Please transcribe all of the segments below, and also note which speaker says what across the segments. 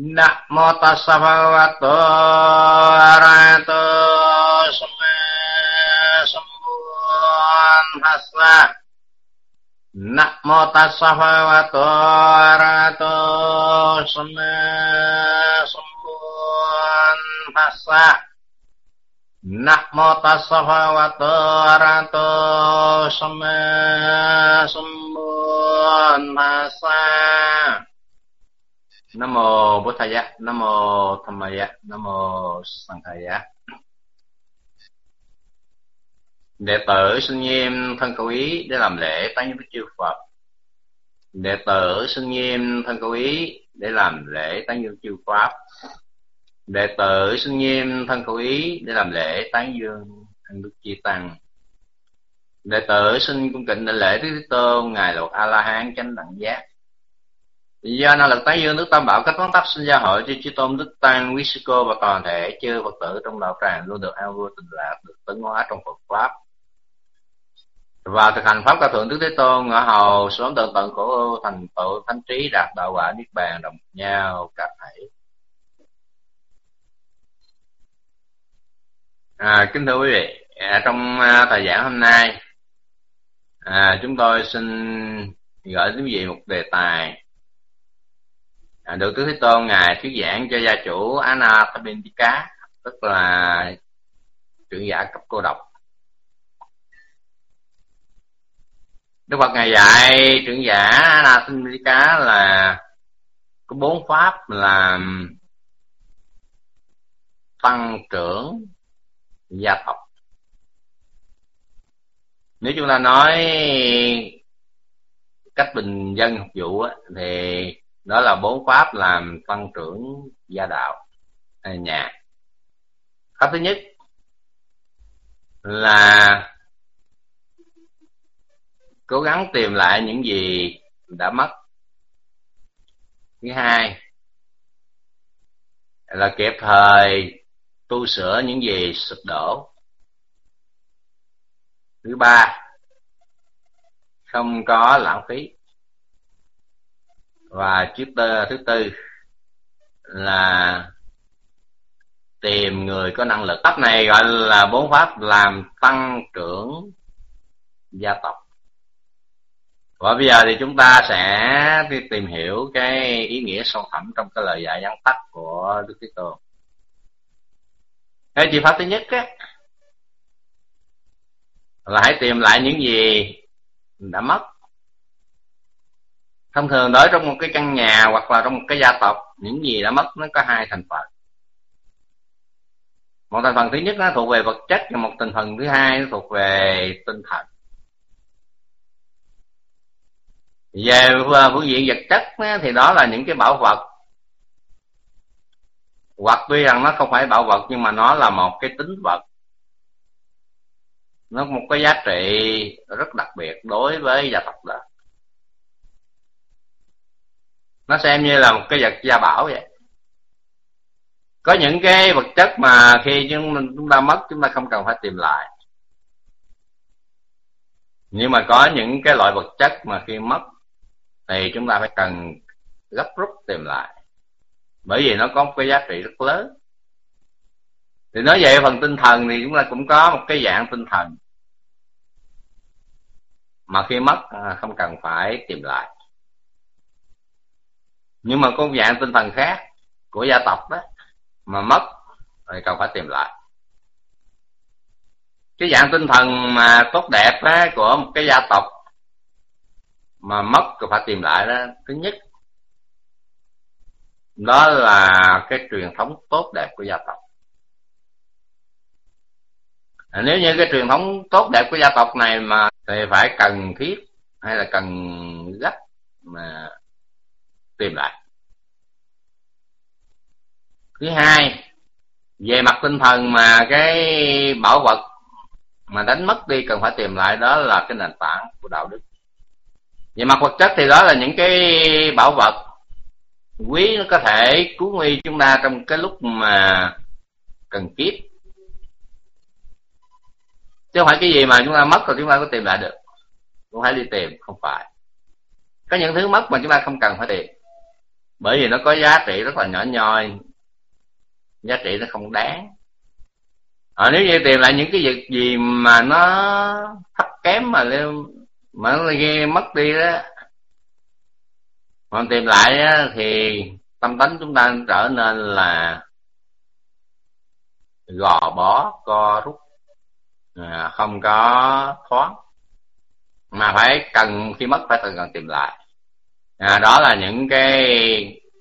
Speaker 1: nak mota samawati arato sembun hasla. nak mota samawati arato sembun hasla. nak mota samawati arato sembun hasla. Nam mô Bố Thầy Giác, Nam mô Tham Maya, Giác, Nam mô Sang Thầy Giác. Đệ tử xin nghiêm thân cầu ý để làm lễ tán với chư Phật. Đệ tử xin nghiêm thân cầu ý để làm lễ tán dương chư Pháp. Đệ tử xin nghiêm thân cầu ý để làm lễ tán dương thân Đức Chi Tăng. Đệ tử xin cung kính để lễ Đức Thế Tôn, Ngài Lục A-La-Hán chánh đẳng giác do năng lực tái dương nước tam bảo cách quán tắc sinh gia hội cho chư tôn đức tăng quý sư cô và toàn thể chư phật tử trong đạo tràng luôn được an vui tình lạc được tấn hóa trong phật pháp. Và thực hành pháp cao thượng đức thế tôn ở hầu sớm tận tận khổ thành tựu thánh trí đạt đạo quả niết bàn đồng nhau cả thảy à, kính thưa quý vị à, trong à, thời giảng hôm nay à, chúng tôi xin gửi đến quý vị một đề tài à, được Đức thế tôn ngài thuyết giảng cho gia chủ Anathapindika tức là trưởng giả cấp cô độc. Đức Phật ngài dạy trưởng giả Anathapindika là có bốn pháp là tăng trưởng gia tộc. Nếu chúng ta nói cách bình dân học vụ á, thì đó là bốn pháp làm tăng trưởng gia đạo nhà. Pháp thứ nhất là cố gắng tìm lại những gì đã mất. Thứ hai là kịp thời tu sửa những gì sụp đổ. Thứ ba, không có lãng phí và chiếc tơ, thứ tư là tìm người có năng lực. Pháp này gọi là bốn pháp làm tăng trưởng gia tộc. Và bây giờ thì chúng ta sẽ đi tìm hiểu cái ý nghĩa sâu thẳm trong cái lời dạy vắn tắt của đức thế tôn. Cái chi pháp thứ nhất á, là hãy tìm lại những gì đã mất thông thường đối trong một cái căn nhà hoặc là trong một cái gia tộc, những gì đã mất nó có hai thành phần. Một thành phần thứ nhất nó thuộc về vật chất và một thành phần thứ hai nó thuộc về tinh thần. Về phương diện vật chất thì đó là những cái bảo vật. Hoặc tuy rằng nó không phải bảo vật, nhưng mà nó là một cái tính vật. Nó một cái giá trị rất đặc biệt đối với gia tộc đó nó xem như là một cái vật gia bảo vậy. Có những cái vật chất mà khi chúng ta mất, chúng ta không cần phải tìm lại. Nhưng mà có những cái loại vật chất mà khi mất, thì chúng ta phải cần gấp rút tìm lại. Bởi vì nó có một cái giá trị rất lớn. Thì nói về phần tinh thần thì chúng ta cũng có một cái dạng tinh thần. Mà khi mất à, không cần phải tìm lại nhưng mà có một dạng tinh thần khác của gia tộc đó mà mất thì cần phải tìm lại. Cái dạng tinh thần mà tốt đẹp đó, của một cái gia tộc mà mất thì phải tìm lại đó thứ nhất đó là cái truyền thống tốt đẹp của gia tộc. Nếu như cái truyền thống tốt đẹp của gia tộc này mà thì phải cần thiết hay là cần gấp mà tìm lại. Thứ hai, về mặt tinh thần mà cái bảo vật mà đánh mất đi cần phải tìm lại, đó là cái nền tảng của đạo đức. Về mặt vật chất thì đó là những cái bảo vật quý nó có thể cứu nguy chúng ta trong cái lúc mà cần kiếp. Chứ không phải cái gì mà chúng ta mất rồi chúng ta có tìm lại được. Cũng phải đi tìm, không phải. Có những thứ mất mà chúng ta không cần phải tìm bởi vì nó có giá trị rất là nhỏ nhoi. Giá trị nó không đáng. À, nếu như tìm lại những cái việc gì mà nó thấp kém mà mà nó nghe mất đi đó còn tìm lại đó, thì tâm tánh chúng ta trở nên là gò bó co rút à, không có thoáng. Mà phải cần khi mất phải cần cần tìm lại à, đó là những cái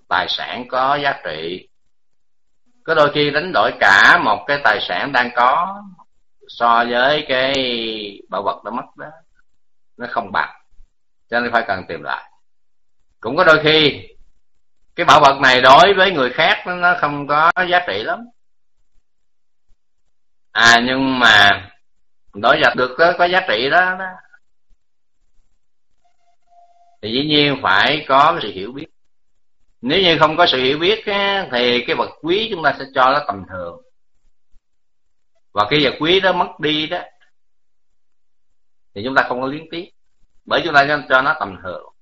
Speaker 1: tài sản có giá trị. Có đôi khi đánh đổi cả một cái tài sản đang có so với cái bảo vật đã mất đó nó không bằng cho nên phải cần tìm lại. Cũng có đôi khi cái bảo vật này đối với người khác nó không có giá trị lắm. À nhưng mà đối vật được có, có giá trị đó, đó thì dĩ nhiên phải có sự hiểu biết. Nếu như không có sự hiểu biết á, thì cái vật quý chúng ta sẽ cho nó tầm thường. Và cái vật quý đó mất đi đó thì chúng ta không có liên tiếp bởi chúng ta cho nó tầm thường.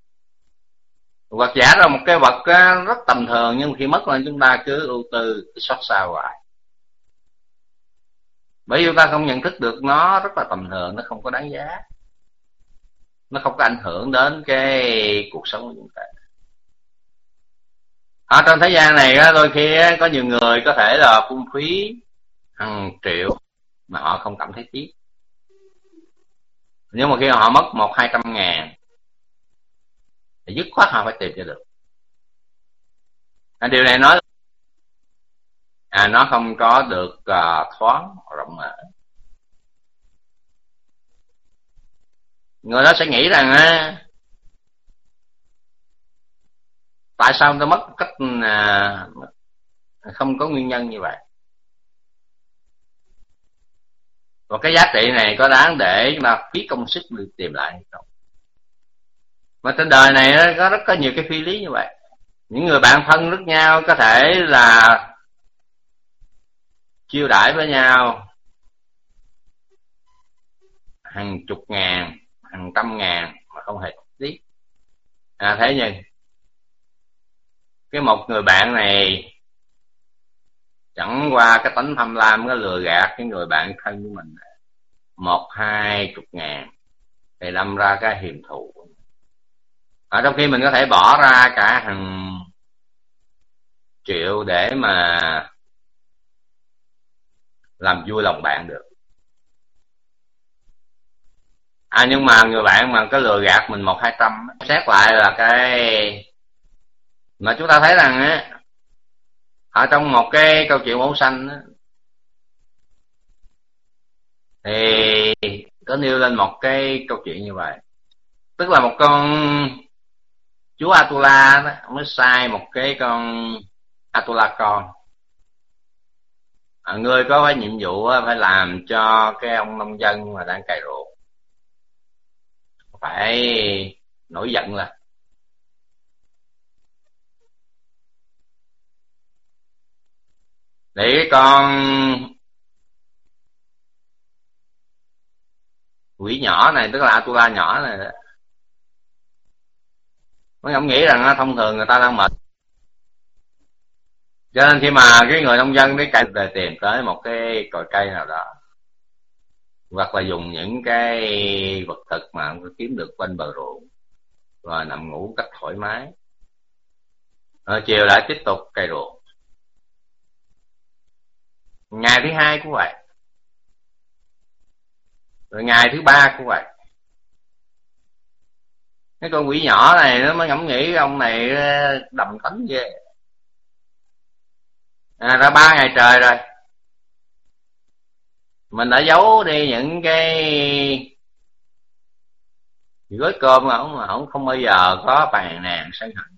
Speaker 1: Hoặc giả là một cái vật rất tầm thường nhưng khi mất là chúng ta cứ ưu tư xót xa hoài. Bởi vì chúng ta không nhận thức được nó rất là tầm thường nó không có đáng giá nó không có ảnh hưởng đến cái cuộc sống của chúng ta. Ở trong thế gian này đôi khi có nhiều người có thể là phung phí hàng triệu mà họ không cảm thấy tiếc. Nhưng mà khi họ mất một hai trăm ngàn thì dứt khoát họ phải tìm cho được. À, điều này nói à nó không có được uh, thoáng rộng mở. Người đó sẽ nghĩ rằng á tại sao tôi mất cách à, không có nguyên nhân như vậy? Và cái giá trị này có đáng để mà phí công sức được tìm lại hay không? Mà trên đời này có rất có nhiều cái phi lý như vậy. Những người bạn thân rất nhau có thể là chiêu đãi với nhau hàng chục ngàn hàng trăm ngàn mà không hề tiếc. À thế nhưng, cái một người bạn này chẳng qua cái tánh tham lam, cái lừa gạt cái người bạn thân của mình, một, hai, chục ngàn, thì đâm ra cái hiềm thù. Ở trong khi mình có thể bỏ ra cả hàng triệu để mà làm vui lòng bạn được à nhưng mà người bạn mà cái lừa gạt mình một hai trăm xét lại là cái mà chúng ta thấy rằng á ở trong một cái câu chuyện bóng xanh á, thì có nêu lên một cái câu chuyện như vậy. Tức là một con chú Atula đó, mới sai một cái con Atula con. À, người có cái nhiệm vụ phải làm cho cái ông nông dân mà đang cày ruộng phải nổi giận là. Để con quỷ nhỏ này, tức là Atula nhỏ này đó. Mấy ông nghĩ rằng à, thông thường người ta đang mệt. Cho nên khi mà cái người nông dân đấy cày về tìm tới một cái cội cây nào đó hoặc là dùng những cái vật thực mà ông kiếm được bên bờ ruộng. Và nằm ngủ cách thoải mái. Rồi chiều lại tiếp tục cày ruộng. Ngày thứ hai cũng vậy. Rồi ngày thứ ba cũng vậy. Cái con quỷ nhỏ này nó mới ngẫm nghĩ ông này đầm tánh ghê. À, ra ba ngày trời rồi mình đã giấu đi những cái gói cơm mà ông mà ông không bao giờ có bàn nàng sân hận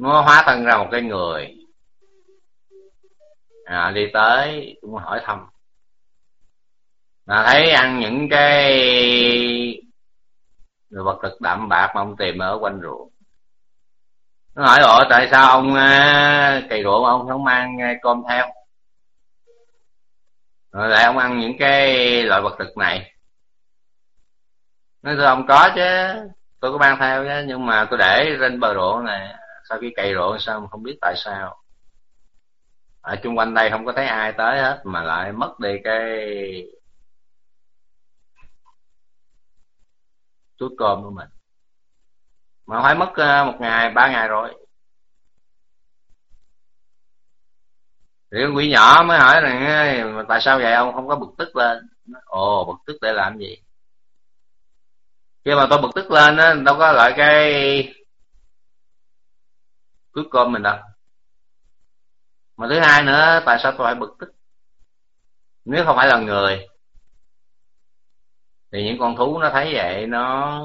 Speaker 1: nó hóa thân ra một cái người. À, đi tới cũng hỏi thăm. Là thấy ăn những cái người vật thực đậm bạc mà ông tìm ở quanh ruộng. Nó hỏi ủa tại sao ông à, cày ruộng ông không mang à, cơm theo? Rồi lại ông ăn những cái loại vật thực này. Nói tôi không có chứ. Tôi có mang theo chứ, nhưng mà tôi để trên bờ ruộng này. Sau khi cày ruộng xong, không biết tại sao. Ở chung quanh đây không có thấy ai tới hết, mà lại mất đi cái túi cơm của mình. Mà phải mất ờ, một ngày, ba ngày rồi. Thì con quỷ nhỏ mới hỏi rằng tại sao vậy? Ông không có bực tức lên. Ồ, bực tức để làm gì? Khi mà tôi bực tức lên á, đâu có lại cái cướp cơm mình đâu. Mà thứ hai nữa, tại sao tôi phải bực tức? Nếu không phải là người, thì những con thú nó thấy vậy, nó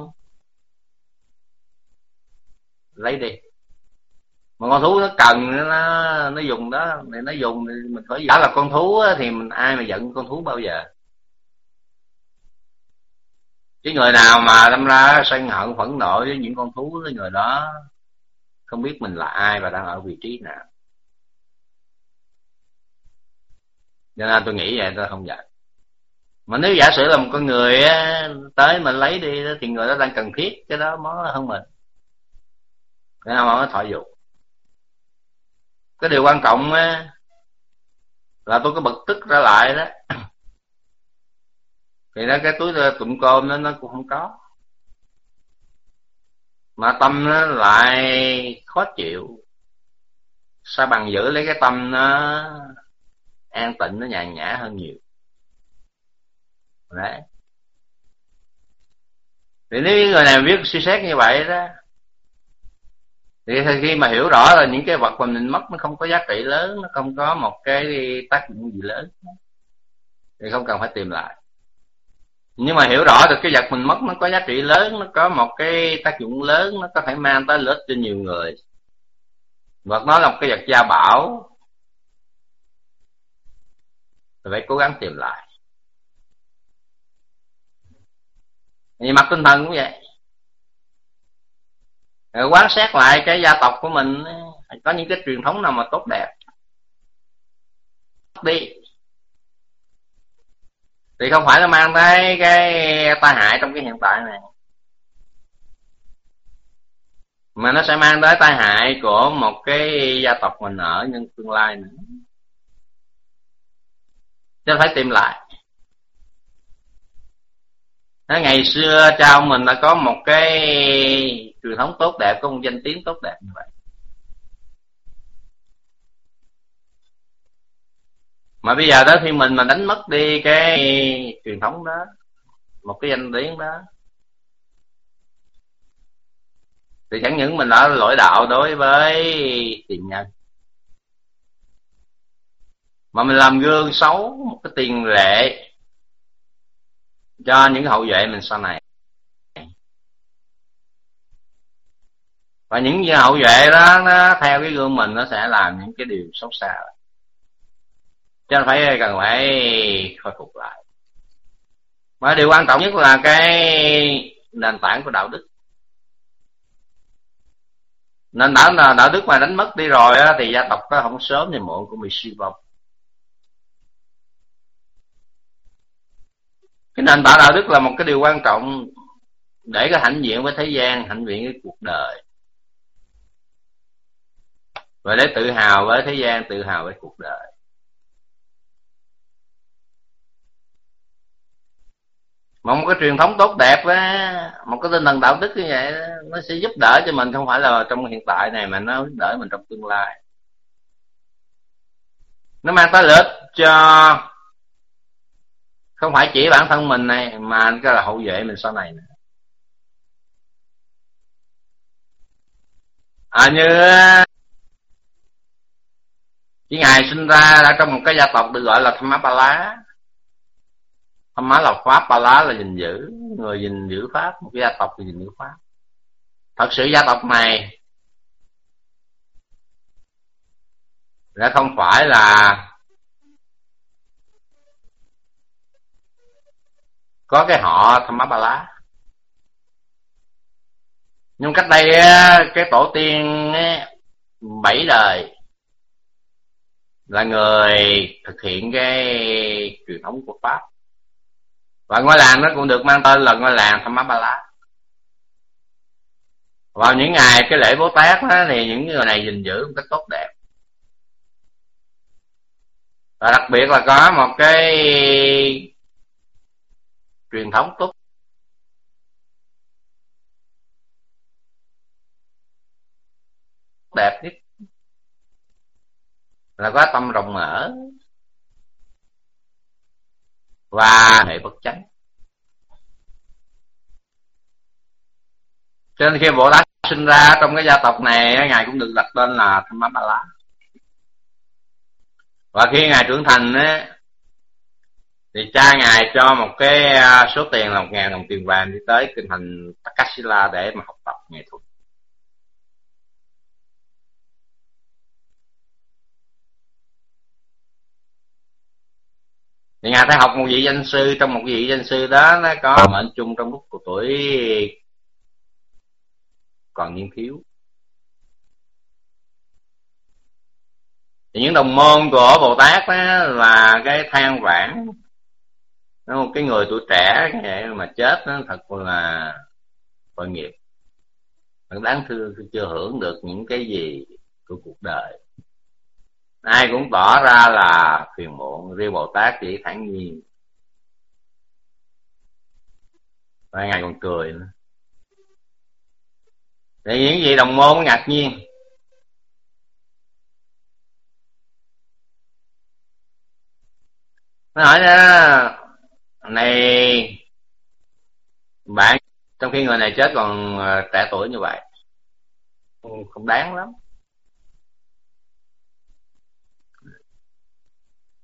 Speaker 1: lấy đi mà con thú nó cần, nó nó dùng đó. Thì nó dùng thì mình phải đã là con thú thì mình, ai mà giận con thú bao giờ? Cái người nào mà đâm ra sân hận phẫn nộ với những con thú với người đó, không biết mình là ai và đang ở vị trí nào. Cho nên tôi nghĩ vậy, tôi không giận. Mà nếu giả sử là một con người tới mình lấy đi thì người đó đang cần thiết cái đó mới hơn mình. Nên mà mới thọ dụng cái điều quan trọng á, là tôi có bực tức ra lại đó. Thì nó cái túi tụm cơm đó, nó cũng không có. Mà tâm nó lại khó chịu. Sao bằng giữ lấy cái tâm nó an tịnh, nó nhàn nhã hơn nhiều? Đấy. Thì nếu người nào biết suy xét như vậy đó thì khi mà hiểu rõ là những cái vật mà mình mất nó không có giá trị lớn, nó không có một cái tác dụng gì lớn. Thì không cần phải tìm lại. Nhưng mà hiểu rõ được cái vật mình mất nó có giá trị lớn, nó có một cái tác dụng lớn, nó có thể mang tới lợi ích cho nhiều người. Vật nó là một cái vật gia bảo. Thì phải cố gắng tìm lại. Vì mặt tinh thần cũng vậy rồi quan sát lại cái gia tộc của mình, có những cái truyền thống nào mà tốt đẹp? Đi. Thì không phải là mang tới cái tai hại trong cái hiện tại này. Mà nó sẽ mang tới tai hại của một cái gia tộc mình ở nhân tương lai nữa. Cho phải tìm lại. Ngày xưa cha ông mình đã có một cái truyền thống tốt đẹp, có một danh tiếng tốt đẹp như vậy. Mà bây giờ đó, khi mình mà đánh mất đi cái truyền thống đó, một cái danh tiếng đó, thì chẳng những mình đã lỗi đạo đối với tiền nhân, mà mình làm gương xấu, một cái tiền lệ cho những hậu vệ mình sau này. Và những hậu vệ đó nó theo cái gương mình nó sẽ làm những cái điều xấu xa. Cho nên phải cần phải khôi phục lại. Mà điều quan trọng nhất là cái nền tảng của đạo đức. Nền tảng là đạo đức mà đánh mất đi rồi á, thì gia tộc nó không sớm thì muộn cũng bị suy vong. Cái nền tảng đạo đức là một cái điều quan trọng để có hãnh diện với thế gian hãnh diện với cuộc đời và để tự hào với thế gian, tự hào với cuộc đời. Một cái truyền thống tốt đẹp á, một cái tinh thần đạo đức như vậy nó sẽ giúp đỡ cho mình, không phải là trong hiện tại này, mà nó giúp đỡ mình trong tương lai. Nó mang tới lợi ích cho, không phải chỉ bản thân mình này, mà cái là hậu vệ mình sau này nữa. À như Chứ ngài sinh ra đã trong một cái gia tộc được gọi là tham ba lá tham là pháp ba lá là gìn giữ. Người gìn giữ pháp, một cái gia tộc thì gìn giữ pháp. Thật sự gia tộc này đã không phải là có cái họ tham ba lá nhưng cách đây cái tổ tiên bảy đời là người thực hiện cái truyền thống của pháp. Và ngôi làng nó cũng được mang tên là ngôi làng tham ba lá vào những ngày cái lễ bố tát đó, thì những người này gìn giữ một cách tốt đẹp. Và đặc biệt là có một cái truyền thống tốt. Đẹp nhất là có tâm rộng mở. Và hệ bất chánh. Cho nên khi bồ tát sinh ra trong cái gia tộc này ngài cũng được đặt tên là tham ba la và khi ngài trưởng thành ấy, thì cha ngài cho một cái à, số tiền là một ngàn đồng tiền vàng đi tới kinh thành Takashila để mà học tập nghệ thuật. Thì ngài phải học một vị danh sư trong một vị danh sư đó nó có mệnh chung trong lúc của tuổi còn niên thiếu. Thì những đồng môn của bồ tát đó là cái than vãn. Một cái người tuổi trẻ mà chết đó, thật là tội nghiệp. Thật đáng thương chưa hưởng được những cái gì của cuộc đời ai cũng tỏ ra là phiền muộn, riêng bồ tát chỉ thản nhiên. Và ngài còn cười nữa. Thì những gì đồng môn ngạc nhiên. Nó hỏi đó này, bạn trong khi người này chết còn ờ, trẻ tuổi như vậy? Ừ, không đáng lắm.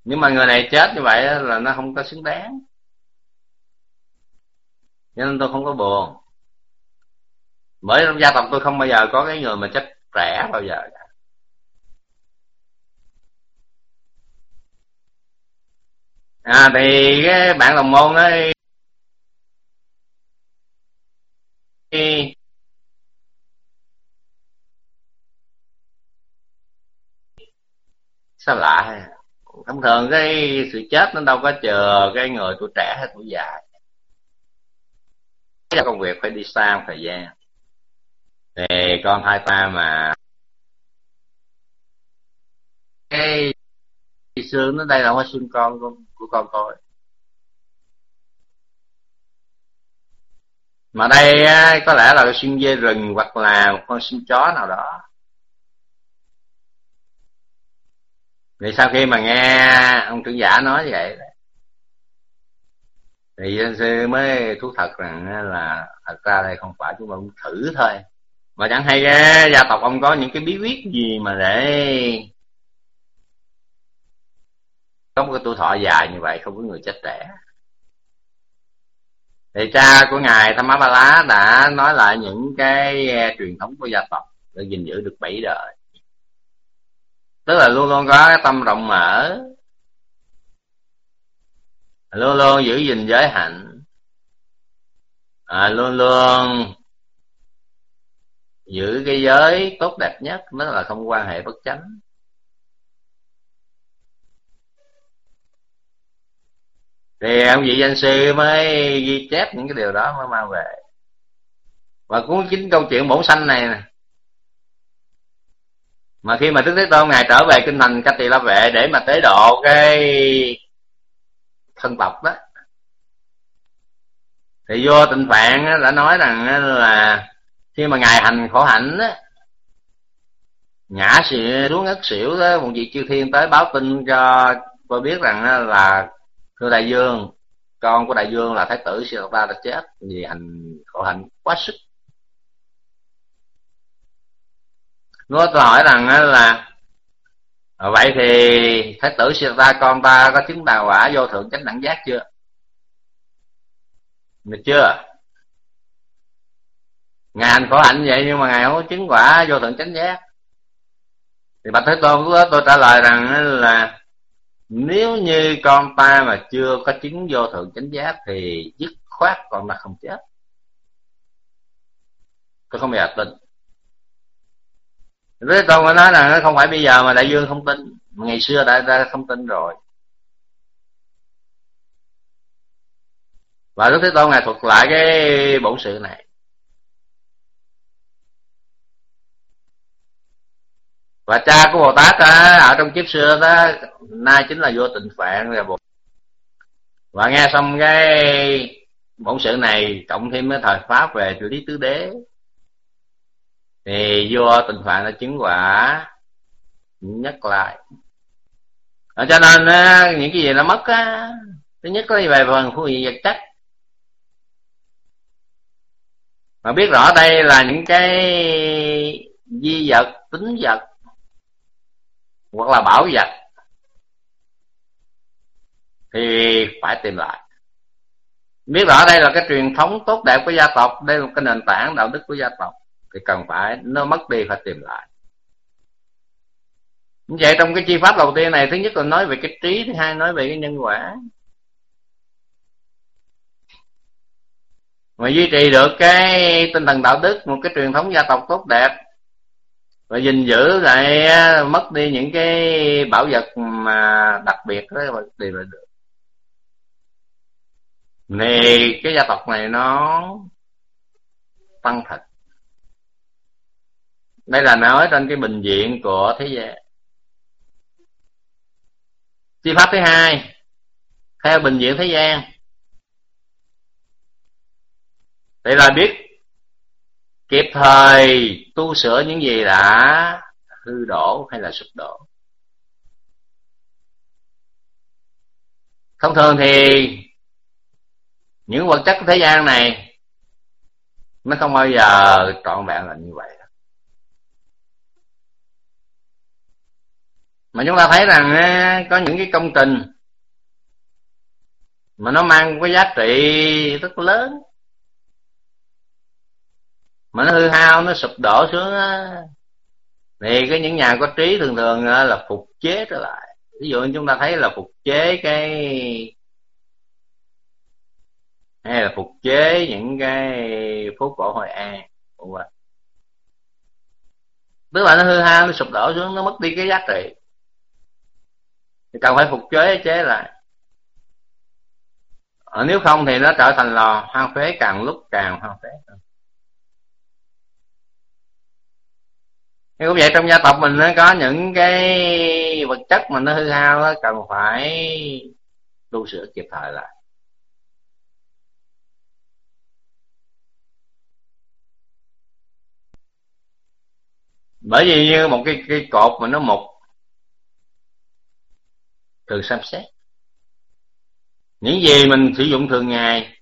Speaker 1: Nhưng mà người này chết như vậy là nó không có xứng đáng. Cho nên tôi không có buồn. Bởi trong gia tộc tôi không bao giờ có cái người mà chết trẻ bao giờ cả. À thì cái bạn đồng môn đó sao lạ ha thông thường cái sự chết nó đâu có chờ cái người tuổi trẻ hay tuổi già. Là công việc phải đi xa một thời gian. Thì con hai ta mà cái xương nó đây là hoa xương con của, của con tôi. Mà đây có lẽ là xương dê rừng hoặc là một con xương chó nào đó. Vì sau khi mà nghe ông trưởng giả nói vậy? Thì dân sư mới thú thật rằng là thật ra đây không phải chúng ta thử thôi. Mà chẳng hay cái gia tộc ông có những cái bí quyết gì mà để có một cái tuổi thọ dài như vậy không có người chết trẻ thì cha của ngài Tham Á Ba Lá đã nói lại những cái à, truyền thống của gia tộc để gìn giữ được bảy đời tức là luôn luôn có cái tâm rộng mở. Luôn luôn giữ gìn giới hạnh. À, luôn luôn giữ cái giới tốt đẹp nhất đó là không quan hệ bất chánh. Thì ông vị danh sư mới ghi chép những cái điều đó mới mang về. Và cuốn chính câu chuyện bổn sanh này nè mà khi mà đức thế tôn ngài trở về kinh thành ca tỳ la vệ để mà tế độ cái thân tộc đó, thì vô tình phạn đã nói rằng là khi mà ngài hành khổ hạnh á, ngã xỉu xuống ngất xỉu đó, một vị chư thiên tới báo tin cho tôi biết rằng là thưa đại dương, con của đại dương là thái tử siêu ta đã chết vì hành khổ hạnh quá sức. Nó tôi hỏi rằng là à, vậy thì thái tử siêu ta con ta có chứng đào quả vô thượng chánh đẳng giác chưa? Được chưa. Ngài hành khổ hạnh vậy nhưng mà ngài không có chứng quả vô thượng chánh giác. Thì bạch thế tôn lúc đó tôi trả lời rằng là, nếu như con ta mà chưa có chứng vô thượng chánh giác thì dứt khoát con ta không chết. Tôi không bao giờ tin thế tôi mới nói là nó không phải bây giờ mà đại dương không tin. Ngày xưa đã, đã không tin rồi. Và đức thế tôn ngài thuật lại cái bổn sự này. Và cha của bồ tát đó, ở trong kiếp xưa đó nay chính là vua tịnh phạn là bồ và nghe xong cái bổn sự này cộng thêm cái thời pháp về lý tứ đế thì do tình phạn đã chứng quả nhắc lại. À, cho nên á, những cái gì nó mất á thứ nhất là về phần phương diện vật chất. Mà biết rõ đây là những cái di vật tính vật hoặc là bảo vật thì phải tìm lại. Biết rõ đây là cái truyền thống tốt đẹp của gia tộc đây là cái nền tảng đạo đức của gia tộc thì cần phải, nó mất đi phải tìm lại. Vậy trong cái chi pháp đầu tiên này, thứ nhất là nói về cái trí, thứ hai nói về cái nhân quả. Mà duy trì được cái tinh thần đạo đức, một cái truyền thống gia tộc tốt đẹp, và gìn giữ lại mất đi những cái bảo vật mà đặc biệt đó thì là được. Thì cái gia tộc này nó tăng thật đây là nói trên cái bình diện của thế gian chi pháp thứ hai, theo bình diện thế gian. Vậy là biết kịp thời tu sửa những gì đã hư đổ hay là sụp đổ. Thông thường thì những vật chất của thế gian này nó không bao giờ trọn vẹn là như vậy. Mà chúng ta thấy rằng có những cái công trình mà nó mang cái giá trị rất lớn. Mà nó hư hao, nó sụp đổ xuống thì cái những nhà có trí thường thường là phục chế trở lại. Ví dụ như chúng ta thấy là phục chế cái, hay là phục chế những cái phố cổ hội an. Tức là nó hư hao, nó sụp đổ xuống, nó mất đi cái giá trị thì cần phải phục chế chế lại. Ở nếu không thì nó trở thành lò hoang phế càng lúc càng hoang phế thì cũng vậy trong gia tộc mình nó có những cái vật chất mà nó hư hao đó, cần phải tu sửa kịp thời lại. Bởi vì như một cái cái cột mà nó mục từ xem xét những gì mình sử dụng thường ngày,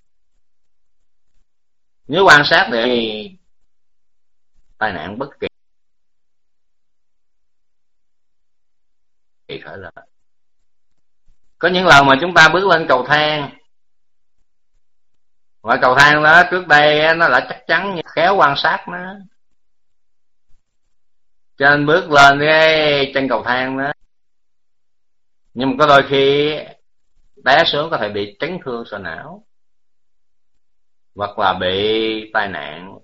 Speaker 1: nếu quan sát thì tai nạn bất kỳ khởi lên có những lần mà chúng ta bước lên cầu thang và cầu thang đó, trước đây nó đã chắc chắn như khéo quan sát nó. Trên bước lên cái chân cầu thang đó nhưng mà có đôi khi té xuống có thể bị chấn thương sọ não, hoặc là bị tai nạn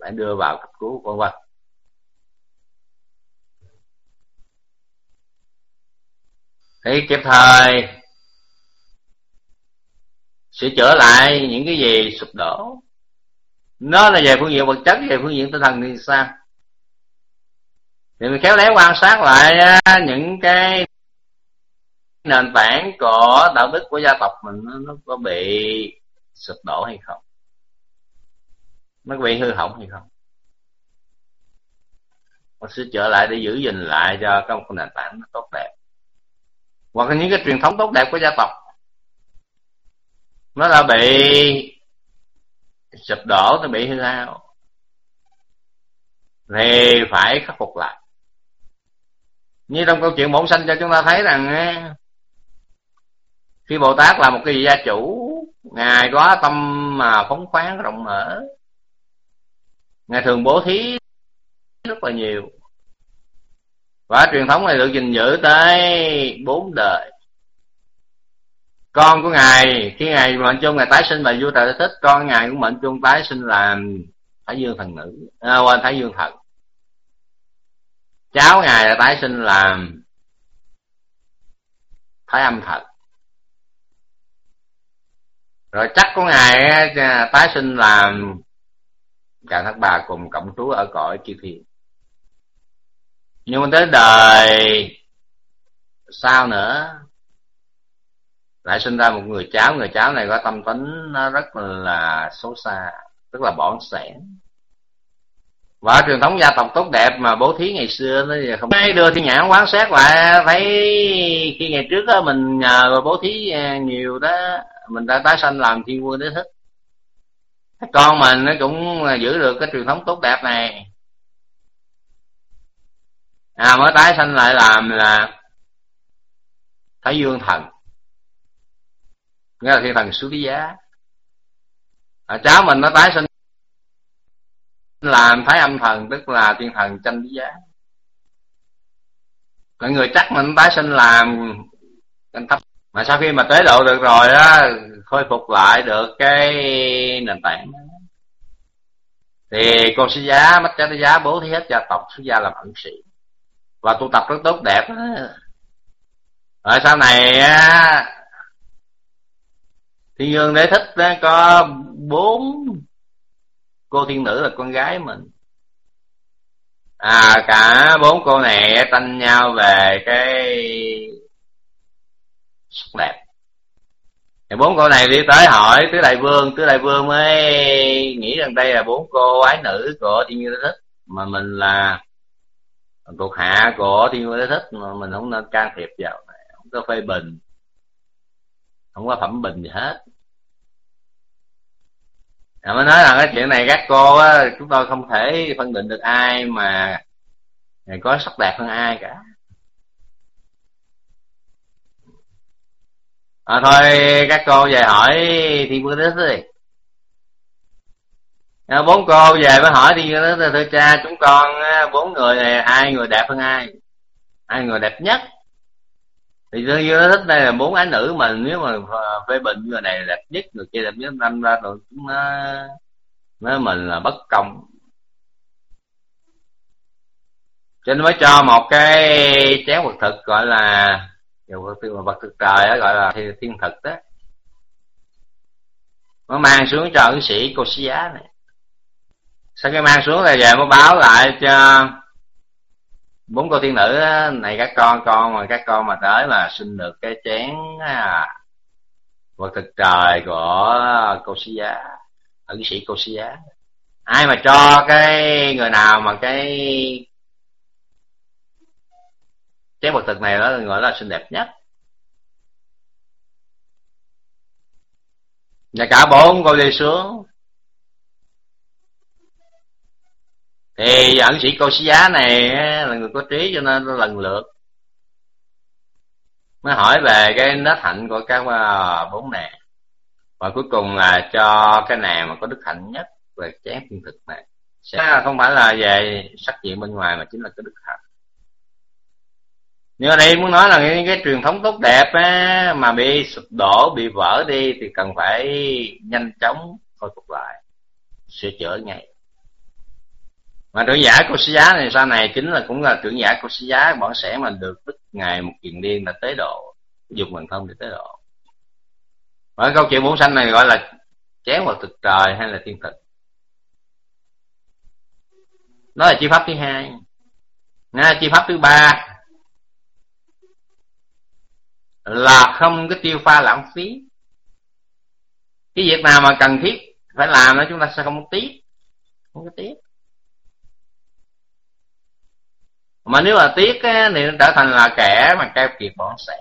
Speaker 1: phải đưa vào cấp cứu, vân vân. Thì kịp thời, sửa chữa lại những cái gì sụp đổ. Nó là về phương diện vật chất, về phương diện tinh thần thì sao? Thì mình khéo léo quan sát lại à, những cái nền tảng của đạo đức của gia tộc mình nó, nó có bị sụp đổ hay không? Nó có bị hư hỏng hay không? Mình sửa chữa lại để giữ gìn lại cho cái một nền tảng nó tốt đẹp. Hoặc là những cái truyền thống tốt đẹp của gia tộc. Nó đã bị sụp đổ nó bị hư hao. Thì phải khắc phục lại. Như trong câu chuyện bổn sanh cho chúng ta thấy rằng khi bồ tát là một cái gia chủ ngài có tâm mà phóng khoáng rộng mở. Ngài thường bố thí rất là nhiều. Và truyền thống này được gìn giữ tới bốn đời. Con của ngài khi ngài mệnh chung ngài tái sinh là vua trời thích con ngài cũng mệnh chung tái sinh làm thái dương thần nữ à, quên thái dương thần. Cháu ngài là tái sinh làm thái âm thật rồi chắc có ngày à, tái sinh làm cả thất bà cùng cộng trú ở cõi chư thiên. Nhưng mà tới đời sau nữa, lại sinh ra một người cháu. Người cháu này có tâm tính nó rất là xấu xa rất là bỏn sẻn và truyền thống gia tộc tốt đẹp mà bố thí ngày xưa nó không ai đưa thiên nhãn quán xét lại thấy khi ngày trước đó, mình nhờ bố thí à, nhiều đó mình đã tái sanh làm thiên quân đế thích. Con mình nó cũng giữ được cái truyền thống tốt đẹp này. À mới tái sanh lại làm là thái dương thần. Nghĩa là thiên thần xuất giá à, cháu mình nó tái sinh làm thái âm thần tức là thiên thần tranh giá. Mọi người chắc mình tái sinh làm canh thấp. Mà sau khi mà tế độ được rồi đó, khôi phục lại được cái nền tảng thì con sư giá mất cha giá bố thí hết gia tộc sư gia làm ẩn sĩ. Và tu tập rất tốt đẹp đó. rồi sau này á thiên dương đế thích đó, có bốn cô thiên nữ là con gái mình. À cả bốn cô này tranh nhau về cái sắc đẹp. Thì bốn cô này đi tới hỏi tứ đại vương, tứ đại vương mới nghĩ rằng đây là bốn cô ái nữ của thiên nhiên thích, mà mình là thuộc hạ của thiên nhiên thích, mà mình không nên can thiệp vào này, không có phê bình, không có phẩm bình gì hết à, mới nói là cái chuyện này các cô á, chúng tôi không thể phân định được ai mà có sắc đẹp hơn ai cả. À, thôi các cô về hỏi thiên vương đế đi. À, bốn cô về mới hỏi thiên vương thưa cha chúng con bốn người này ai người đẹp hơn ai? Ai người đẹp nhất? Thì tôi nó thích đây là bốn ái nữ mà nếu mà à, phê bình người này đẹp nhất người kia đẹp nhất năm ra rồi chúng nó nói mình là bất công. Cho nên mới cho một cái chén vật thực gọi là vật thực trời đó, gọi là thiên thực đó. Nó mang xuống cho ấn sĩ cô xí giá này. Sau khi mang xuống là về mới báo lại cho bốn cô tiên nữ này các con con mà các con mà tới mà xin được cái chén à, vật thực trời của cô sĩ giá ẩn sĩ cô sĩ giá. Ai mà cho cái người nào mà cái chén vật thực này đó, gọi là xinh đẹp nhất. Và cả bốn cô đi xuống. Thì ẩn sĩ cô sĩ giá này là người có trí cho nên lần lượt. Mới hỏi về cái nết hạnh của các à, bốn nàng. Và cuối cùng là cho cái nàng mà có đức hạnh nhất về chén thiên thực này. Sẽ không phải là về sắc diện bên ngoài mà chính là cái đức hạnh. Nhưng ở đây muốn nói là cái, cái truyền thống tốt đẹp á, mà bị sụp đổ bị vỡ đi thì cần phải nhanh chóng khôi phục lại sửa chữa ngay mà trưởng giả của sĩ giá này sau này chính là cũng là trưởng giả của sĩ giá bọn sẽ mà được đức ngài một kiền liên là tế độ dùng mình thông để tế độ. Và câu chuyện bốn sanh này gọi là chém vào thực trời hay là thiên thực? Nó là chi pháp thứ hai. Nha, chi pháp thứ ba là không cái tiêu pha lãng phí. Cái việc nào mà cần thiết phải làm đó chúng ta sẽ không tiếc. Không có tiếc. Mà nếu mà tiếc á, thì nó trở thành là kẻ mà keo kiệt bọn sản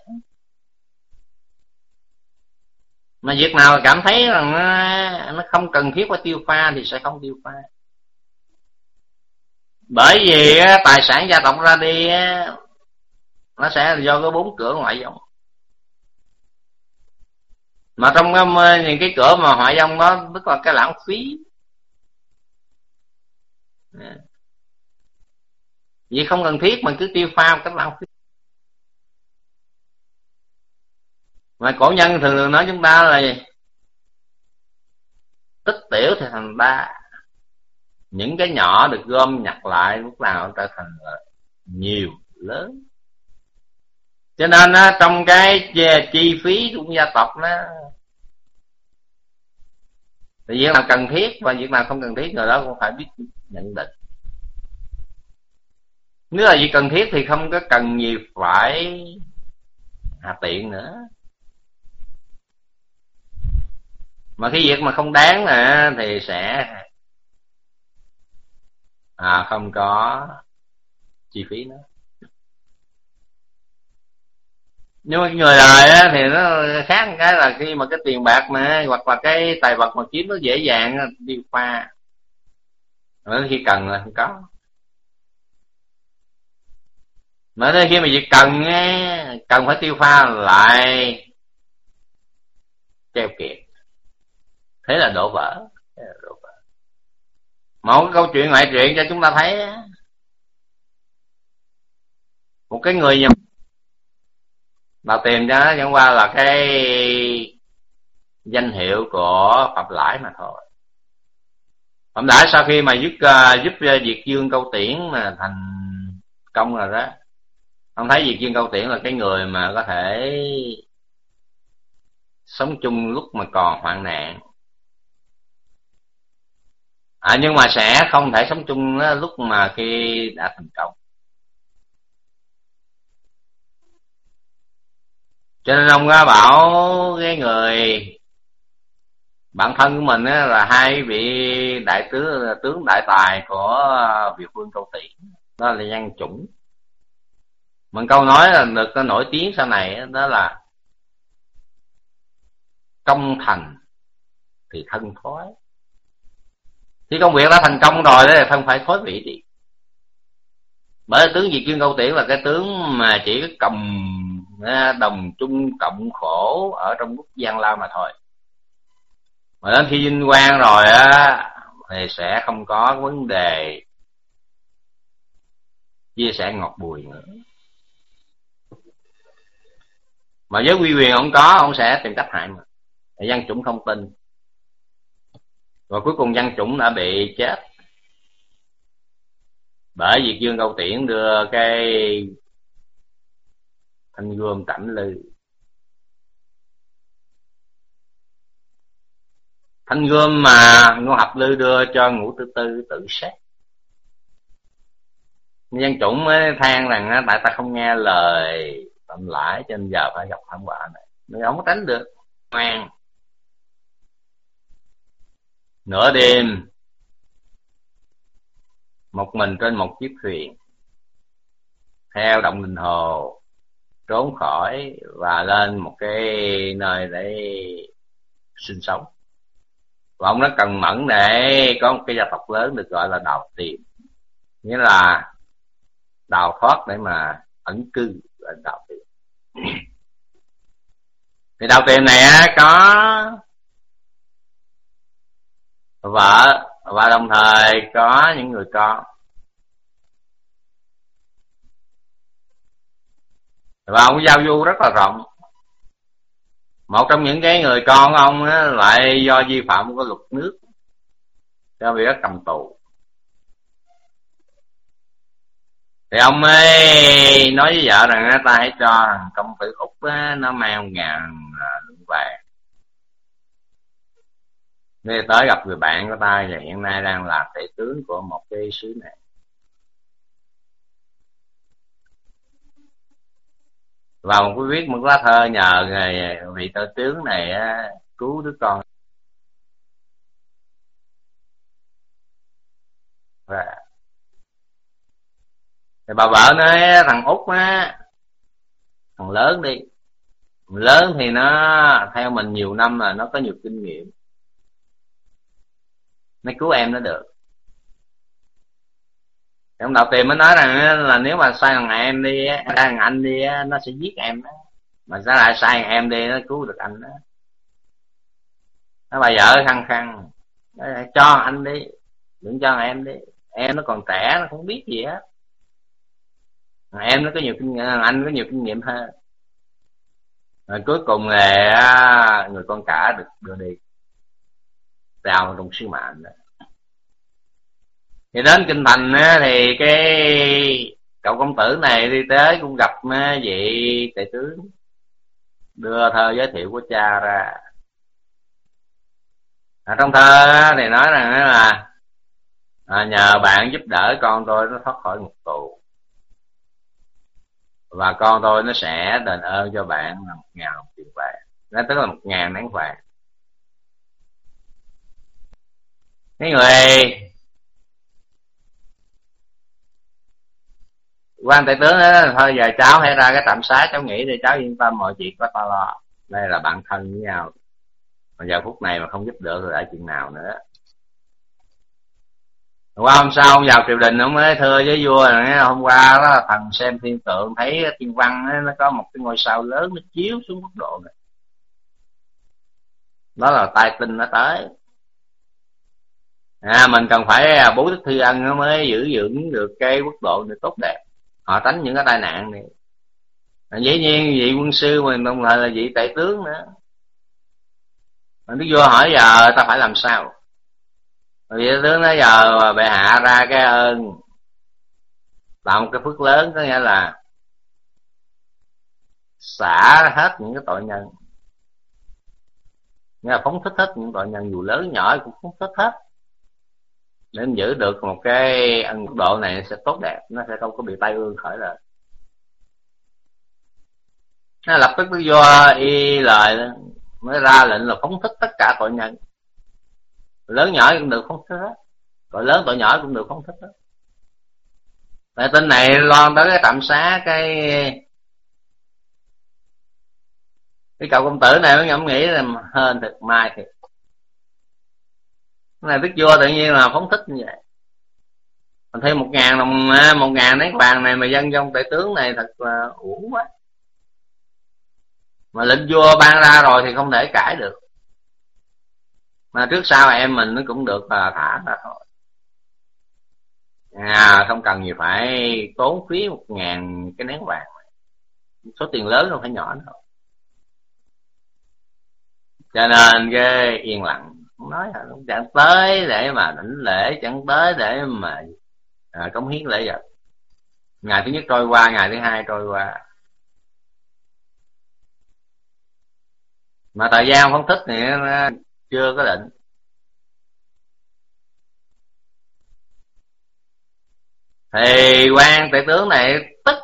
Speaker 1: mà việc nào cảm thấy rằng nó, nó không cần thiết phải tiêu pha thì sẽ không tiêu pha. Bởi vì tài sản gia tộc ra đi nó sẽ do cái bốn cửa ngoại dòng mà trong cái, ờ, những cái cửa mà ngoại dòng đó tức là cái lãng phí vì không cần thiết mình cứ tiêu pha một cách lãng phí mà cổ nhân thường thường nói chúng ta là gì tích tiểu thì thành ba. Những cái nhỏ được gom nhặt lại lúc nào trở thành là nhiều lớn. Cho nên á, trong cái chi phí của gia tộc nó thì việc nào cần thiết và việc nào không cần thiết người đó cũng phải biết nhận định nếu là việc cần thiết thì không có cần gì phải hạ tiện nữa. Mà cái việc mà không đáng nè thì sẽ à không có chi phí nữa. Nhưng mà người đời á, thì nó khác một cái là khi mà cái tiền bạc mà hoặc là cái tài vật mà kiếm nó dễ dàng đi qua. Mà khi cần là không có mà đến khi mà việc cần cần phải tiêu pha lại treo kiệt. Thế là đổ vỡ một cái câu chuyện ngoại truyện cho chúng ta thấy một cái người nhầm mà tìm ra nó chẳng qua là cái danh hiệu của phạm lãi mà thôi. Phạm lãi sau khi mà giúp uh, giúp uh, dương câu tiễn mà thành công rồi đó ông thấy gì dương câu tiễn là cái người mà có thể sống chung lúc mà còn hoạn nạn. À, nhưng mà sẽ không thể sống chung lúc mà khi đã thành công. Cho nên ông bảo cái người bản thân của mình là hai vị đại tướng tướng đại tài của việt vương câu tiễn đó là văn chủng mình câu nói là được nó nổi tiếng sau này đó là công thành thì thân thói khi công việc đã thành công rồi đó thân phải thối vị đi. Bởi tướng Việt kim Câu Tiễn là cái tướng mà chỉ có cầm à, đồng chung cộng khổ ở trong quốc gian lao mà thôi. Mà đến khi vinh quang rồi á, thì sẽ không có vấn đề chia sẻ ngọt bùi nữa mà với quy quyền ông có, ông sẽ tìm cách hại mà dân chủng không tin. Và cuối cùng dân chủng đã bị chết. Bởi vì dương câu tiễn đưa cái thanh gươm cảnh lư. Thanh gươm mà ngô hợp lư đưa cho ngũ tư tư tự sát dân chủng mới than rằng tại ta không nghe lời phạm lãi cho nên giờ phải gặp thảm họa này. Nhưng không có tránh được. Ngoan nửa đêm, một mình trên một chiếc thuyền, theo động đình hồ, trốn khỏi và lên một cái nơi để sinh sống. Và ông nó cần mẫn để có một cái gia tộc lớn được gọi là đào tìm nghĩa là đào thoát để mà ẩn cư là đào tìm thì đào tìm này á có vợ và đồng thời có những người con. Và ông giao du rất là rộng. Một trong những cái người con ông á, lại do vi phạm của luật nước cho bị cầm tù. Thì ông ấy nói với vợ rằng ta hãy cho công tử úc á, nó mang ngàn lượng vàng. Nghe tới gặp người bạn của ta và hiện nay đang làm tể tướng của một cái xứ này. Và một cái viết một lá thơ nhờ người vị tể tướng này cứu đứa con. Và thì bà vợ nói, thằng út á, thằng lớn đi. Thằng lớn thì nó theo mình nhiều năm là nó có nhiều kinh nghiệm. Nó cứu em nó được. Ông đạo tiền mới nói rằng là nếu mà sai thằng em đi sai thằng anh đi nó sẽ giết em đó mà sao lại sai thằng em đi, nó cứu được anh đó nó bà vợ khăng khăng, cho anh đi, đừng cho em đi. Em nó còn trẻ, nó không biết gì hết. À, em nó có nhiều kinh nghiệm anh có nhiều kinh nghiệm hơn rồi cuối cùng là à, người con cả được đưa đi. Vào trong sứ mạng đó. Thì đến kinh thành á, thì cái cậu công tử này đi tới cũng gặp à, vị tể tướng đưa thơ giới thiệu của cha ra. À, trong thơ thì nói rằng là à, nhờ bạn giúp đỡ con tôi nó thoát khỏi ngục tù và con tôi nó sẽ đền ơn cho bạn là một ngàn đồng tiền vàng. Nó tức là một ngàn nén vàng. Cái người? Quan đại tướng đó thôi giờ cháu hãy ra cái tạm xá, cháu nghĩ đi, cháu yên tâm, mọi chuyện có ta lo. Đây là bạn thân với nhau. Mà giờ phút này mà không giúp đỡ rồi lại chuyện nào nữa? Qua hôm sau ông vào triều đình ông mới thưa với vua là hôm qua đó thần xem thiên tượng thấy thiên văn ấy, nó có một cái ngôi sao lớn nó chiếu xuống quốc độ này. Đó là tai tinh nó tới. À mình cần phải à, bố đức thi ân nó mới giữ dưỡng được cái quốc độ này tốt đẹp. Họ tránh những cái tai nạn này. À, dĩ nhiên vị quân sư mình đồng thời là vị tể tướng nữa. Mình đức vua hỏi giờ ta phải làm sao? Vị tướng nói giờ bệ hạ ra cái ơn tạo một cái phước lớn, có nghĩa là xả hết những cái tội nhân. Nghĩa là phóng thích hết những tội nhân, dù lớn nhỏ cũng phóng thích hết. Để giữ được một cái ân độ này sẽ tốt đẹp, nó sẽ không có bị tai ương khởi lên nó lập tức nó do y lời mới ra lệnh là phóng thích tất cả tội nhân lớn nhỏ cũng được, không thích hết. Tội lớn tội nhỏ cũng được, không thích hết. Tại tin này loan tới cái tạm xá, cái cái cậu công tử này mới ngẫm nghĩ là hơn thật mai thiệt. Cái này đức vua tự nhiên là phóng thích như vậy. Mình thêm một ngàn đồng à, một ngàn nén vàng này mà dân trong tể tướng này thật là uổng quá. Mà lệnh vua ban ra rồi thì không thể cãi được mà trước sau em mình nó cũng được à, thả ra thôi. À không cần gì phải tốn phí một ngàn cái nén vàng. Số tiền lớn không phải nhỏ đâu. Cho nên cái yên lặng không nói là chẳng tới để mà đảnh lễ chẳng tới để mà à, cống hiến lễ vật. Ngày thứ nhất trôi qua ngày thứ hai trôi qua. Mà thời gian phân tích thì chưa có định. Thì quan tể tướng này tức.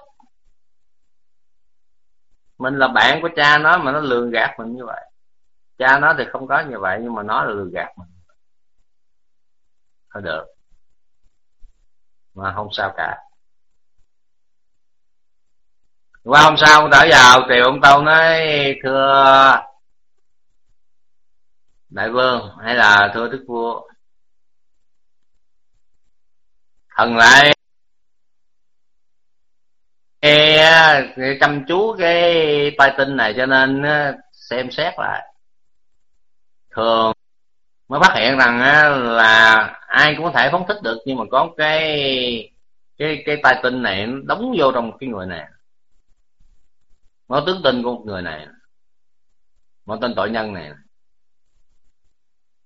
Speaker 1: Mình là bạn của cha nó mà nó lường gạt mình như vậy. Cha nó thì không có như vậy, nhưng mà nó là lường gạt mình. Thôi được. Mà không sao cả. Qua hôm sau ông trở vào thì ông tâu nói, thưa đại vương hay là thưa đức vua. Thần lại chăm chú cái tai tinh này cho nên xem xét lại. Thường mới phát hiện rằng là ai cũng có thể phóng thích được, nhưng mà có cái cái cái tai tinh này nó đóng vô trong cái người này. Nó tướng tinh của một người này. Một tên tội nhân này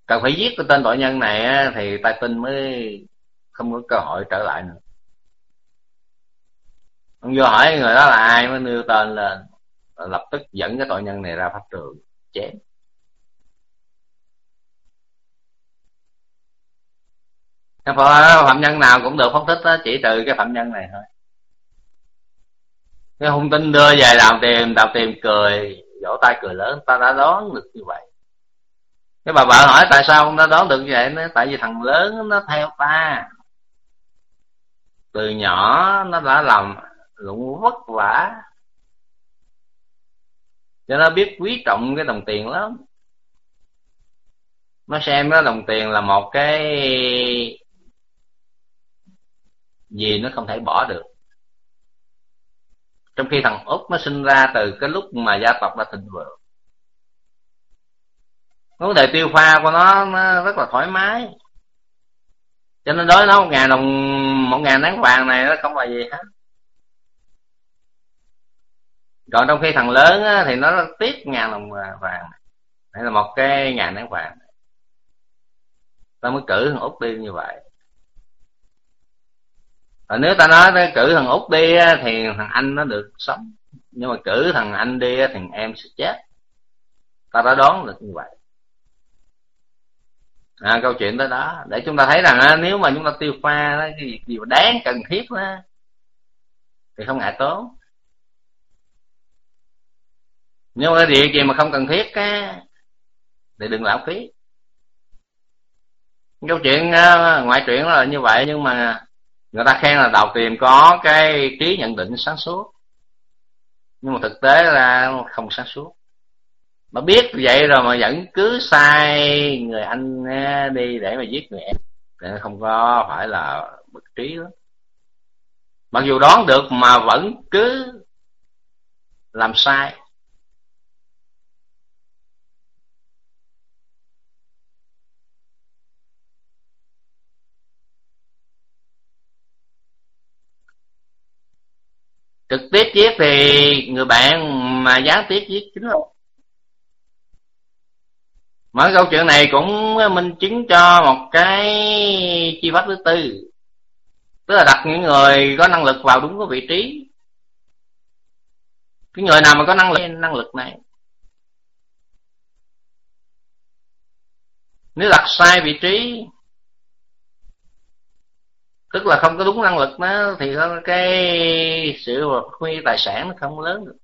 Speaker 1: cần phải giết cái tên tội nhân này thì tai tinh mới không có cơ hội trở lại nữa. Ông vô hỏi người đó là ai mới nêu tên lên lập tức dẫn cái tội nhân này ra pháp trường chém. Cái phạm nhân nào cũng được phóng thích đó, chỉ trừ cái phạm nhân này thôi. Cái hung tinh đưa về làm tìm đào tìm cười vỗ tay cười lớn ta đã đoán được như vậy cái bà vợ hỏi tại sao nó đón đoán được như vậy? Nó tại vì thằng lớn nó theo ta. Từ nhỏ nó đã làm lụng vất vả. Cho nó biết quý trọng cái đồng tiền lắm. Nó xem cái đồng tiền là một cái gì nó không thể bỏ được. Trong khi thằng út nó sinh ra từ cái lúc mà gia tộc đã thịnh vượng vấn đề tiêu pha của nó nó rất là thoải mái. Cho nên đối nó một ngàn đồng một ngàn nắng vàng này nó không là gì hết. Còn trong khi thằng lớn á, thì nó tiếc ngàn đồng vàng đây là một cái ngàn nắng vàng ta mới cử thằng út đi như vậy. Và nếu ta nói ta cử thằng út đi thì thằng anh nó được sống. Nhưng mà cử thằng anh đi thì em sẽ chết. Ta đã đoán được như vậy à, câu chuyện tới đó. Để chúng ta thấy rằng nếu mà chúng ta tiêu pha đó, cái việc gì mà đáng cần thiết đó, thì không ngại tốn. Nhưng mà việc gì mà không cần thiết á thì đừng lãng phí. Câu chuyện ngoại truyện là như vậy nhưng mà người ta khen là đầu tiền có cái trí nhận định sáng suốt. Nhưng mà thực tế là không sáng suốt mà biết vậy rồi mà vẫn cứ sai người anh đi để mà giết người em. Thì không có phải là bất trí lắm. Mặc dù đoán được mà vẫn cứ làm sai. Trực tiếp giết thì người bạn mà gián tiếp giết chính là mở câu chuyện này cũng minh chứng cho một cái chi pháp thứ tư. Tức là đặt những người có năng lực vào đúng cái vị trí. Cái người nào mà có năng lực năng lực này. Nếu đặt sai vị trí, tức là không có đúng năng lực nó thì cái sự huy tài sản nó không lớn được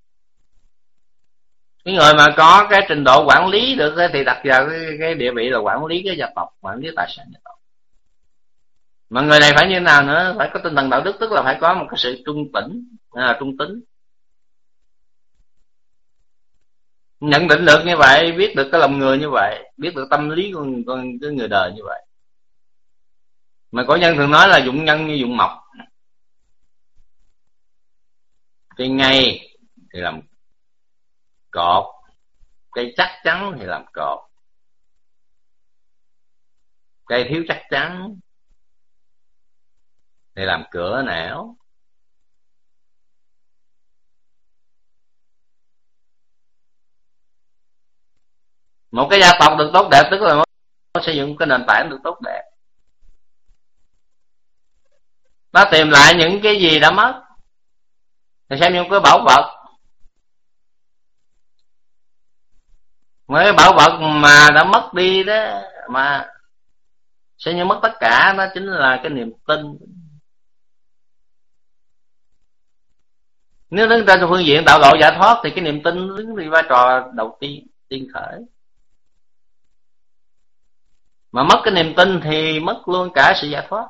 Speaker 1: cái người mà có cái trình độ quản lý được thì đặt vào cái, cái địa vị là quản lý cái gia tộc quản lý tài sản gia tộc. Mà người này phải như nào nữa? Phải có tinh thần đạo đức tức là phải có một cái sự trung tĩnh à, trung tính. Nhận định được như vậy biết được cái lòng người như vậy biết được tâm lý của con cái người đời như vậy. Mà có nhân thường nói là dụng nhân như dụng mộc. Thì ngay thì làm cột cây chắc chắn thì làm cột cây thiếu chắc chắn thì làm cửa nẻo. Một cái gia tộc được tốt đẹp, tức là nó xây dựng cái nền tảng được tốt đẹp. Nó tìm lại những cái gì đã mất. Thì xem như cái bảo vật. Mấy cái bảo vật mà đã mất đi đó, mà sẽ như mất tất cả, nó chính là cái niềm tin. Nếu đứng trong phương diện tạo lộ giải thoát thì cái niềm tin đứng đi vai trò đầu tiên tiên khởi. Mà mất cái niềm tin thì mất luôn cả sự giải thoát.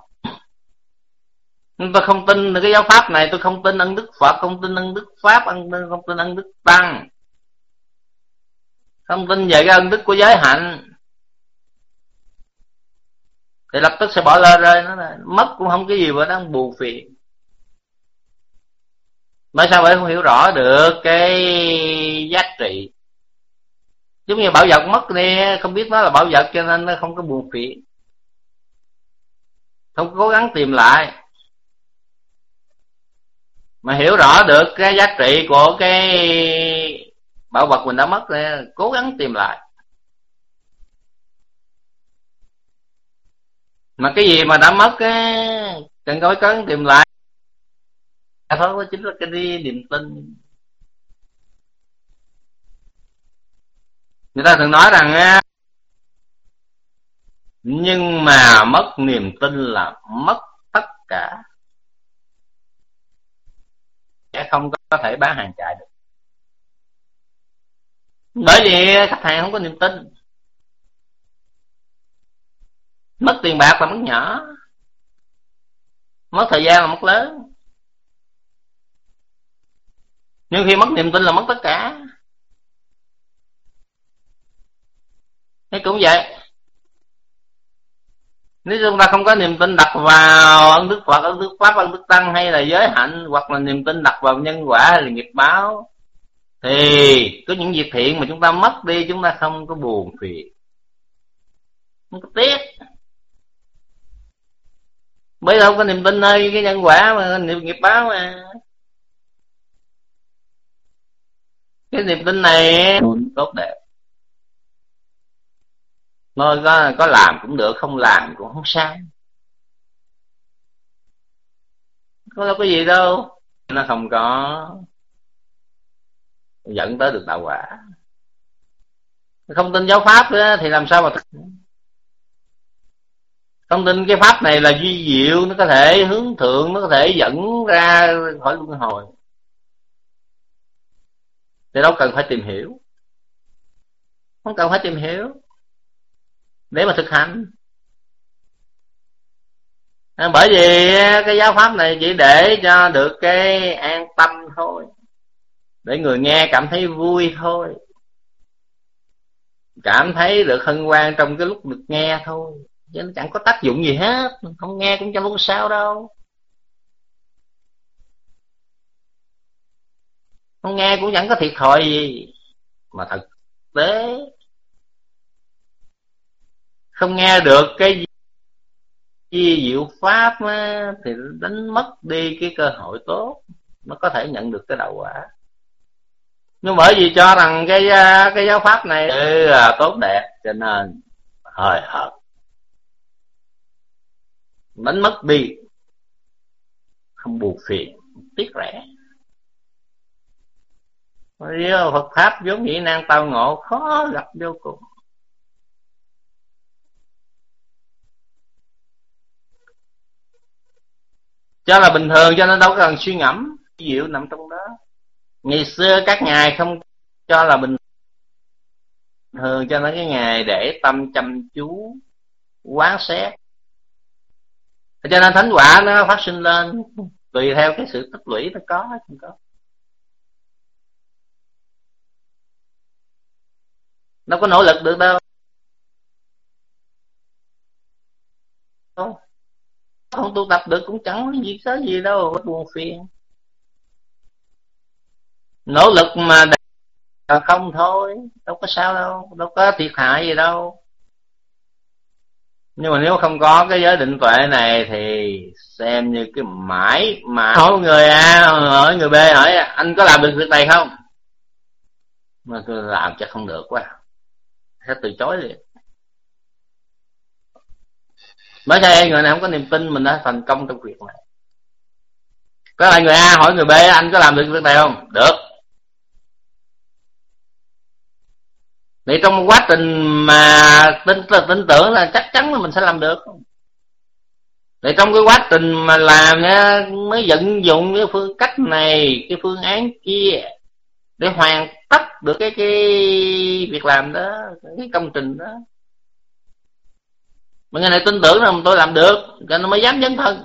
Speaker 1: Nhưng tôi không tin cái giáo pháp này, tôi không tin ân đức phật, không tin ân đức pháp không tin ân đức tăng không tin về cái ân đức của giới hạnh. Thì lập tức sẽ bỏ lơ rơi nó là mất cũng không cái gì mà đang buồn phiền. Mà sao vậy không hiểu rõ được cái giá trị? Giống như bảo vật mất đi, không biết nó là bảo vật cho nên nó không có buồn phiền. Không cố gắng tìm lại. Mà hiểu rõ được cái giá trị của cái bảo vật mình đã mất thì cố gắng tìm lại. Mà cái gì mà đã mất á, cần cố gắng tìm lại. Dạ Đó chính là cái đi niềm tin. Người ta thường nói rằng nhưng mà mất niềm tin là mất tất cả. Sẽ không có thể bán hàng chạy được bởi vì khách hàng không có niềm tin. Mất tiền bạc là mất nhỏ. Mất thời gian là mất lớn. Nhưng khi mất niềm tin là mất tất cả. Thế cũng vậy. Nếu chúng ta không có niềm tin đặt vào ân đức phật, ân đức pháp, ân đức tăng hay là giới hạnh, hoặc là niềm tin đặt vào nhân quả hay là nghiệp báo thì có những việc thiện mà chúng ta mất đi chúng ta không có buồn phiền. Không có tiếc. Bởi đâu có niềm tin nơi cái nhân quả mà niệm nghiệp báo mà. Cái niềm tin này tốt đẹp. Thôi có, có làm cũng được Không làm cũng không sao. Có đâu có gì đâu. Nó không có Dẫn tới được đạo quả. Không tin giáo pháp đó, Thì làm sao mà Không tin cái pháp này là duy diệu Nó có thể hướng thượng Nó có thể dẫn ra khỏi luân hồi. Thì đâu cần phải tìm hiểu. Không cần phải tìm hiểu. Để mà thực hành. À, bởi vì cái giáo pháp này chỉ để cho được cái an tâm thôi để người nghe cảm thấy vui thôi. Cảm thấy được hân hoan trong cái lúc được nghe thôi. Chứ nó chẳng có tác dụng gì hết. Không nghe cũng chẳng có sao đâu. Không nghe cũng chẳng có thiệt thòi gì. Mà thật tế không nghe được cái gì diệu pháp á, thì đánh mất đi cái cơ hội tốt. Nó có thể nhận được cái đạo quả nhưng bởi vì cho rằng cái à, cái giáo pháp này là tốt đẹp, cho nên hời hợt. Đánh mất đi không buồn phiền, tiếc rẻ. Phật pháp vốn dĩ năng tao ngộ, khó gặp vô cùng. Cho là bình thường, cho nên đâu cần suy ngẫm, diệu nằm trong đó ngày xưa các ngài không cho là bình thường cho nó cái ngày để tâm chăm chú, quán xét. Cho nên thánh quả nó phát sinh lên tùy theo cái sự tích lũy nó có, không có. Nó có nỗ lực được đâu. Không tu tập được cũng chẳng có gì có gì đâu, buồn phiền nỗ lực mà không thôi. Đâu có sao đâu. Đâu có thiệt hại gì đâu. Nhưng mà nếu không có cái giới định tuệ này thì xem như cái mãi mà hỏi người a hỏi người b hỏi anh có làm được việc này không? Mà tôi làm chắc không được quá. Sẽ từ chối liền. Mới đây người nào không có niềm tin mình đã thành công trong việc này. Có lại người a hỏi người b anh có làm được việc này không? Được thì trong quá trình mà tin tin tưởng là chắc chắn là mình sẽ làm được. Thì trong cái quá trình mà làm nha mới vận dụng cái phương cách này, cái phương án kia để hoàn tất được cái cái việc làm đó, cái công trình đó. Mà người này tin tưởng rằng tôi làm được, cho nó mới dám dấn thân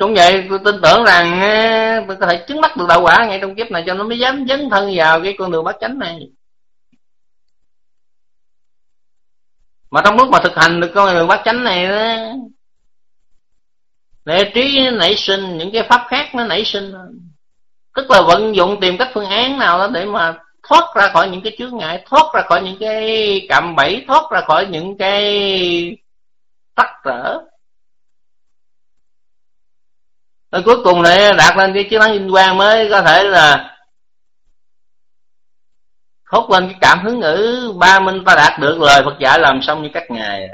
Speaker 1: cũng vậy, tôi tin tưởng rằng tôi có thể chứng mắt được đạo quả ngay trong kiếp này cho nó mới dám dấn thân vào cái con đường bát chánh này. Mà trong lúc mà thực hành được con đường bát chánh này đó, để trí nảy sinh, những cái pháp khác nó nảy sinh. Tức là vận dụng tìm cách phương án nào đó để mà thoát ra khỏi những cái chướng ngại, thoát ra khỏi những cái cạm bẫy, thoát ra khỏi những cái tắc trở rồi cuối cùng lại đạt lên cái chiến thắng vinh quang mới có thể là thốt lên cái cảm hứng ngữ ba minh ta đạt được, lời Phật dạy làm xong như các ngài.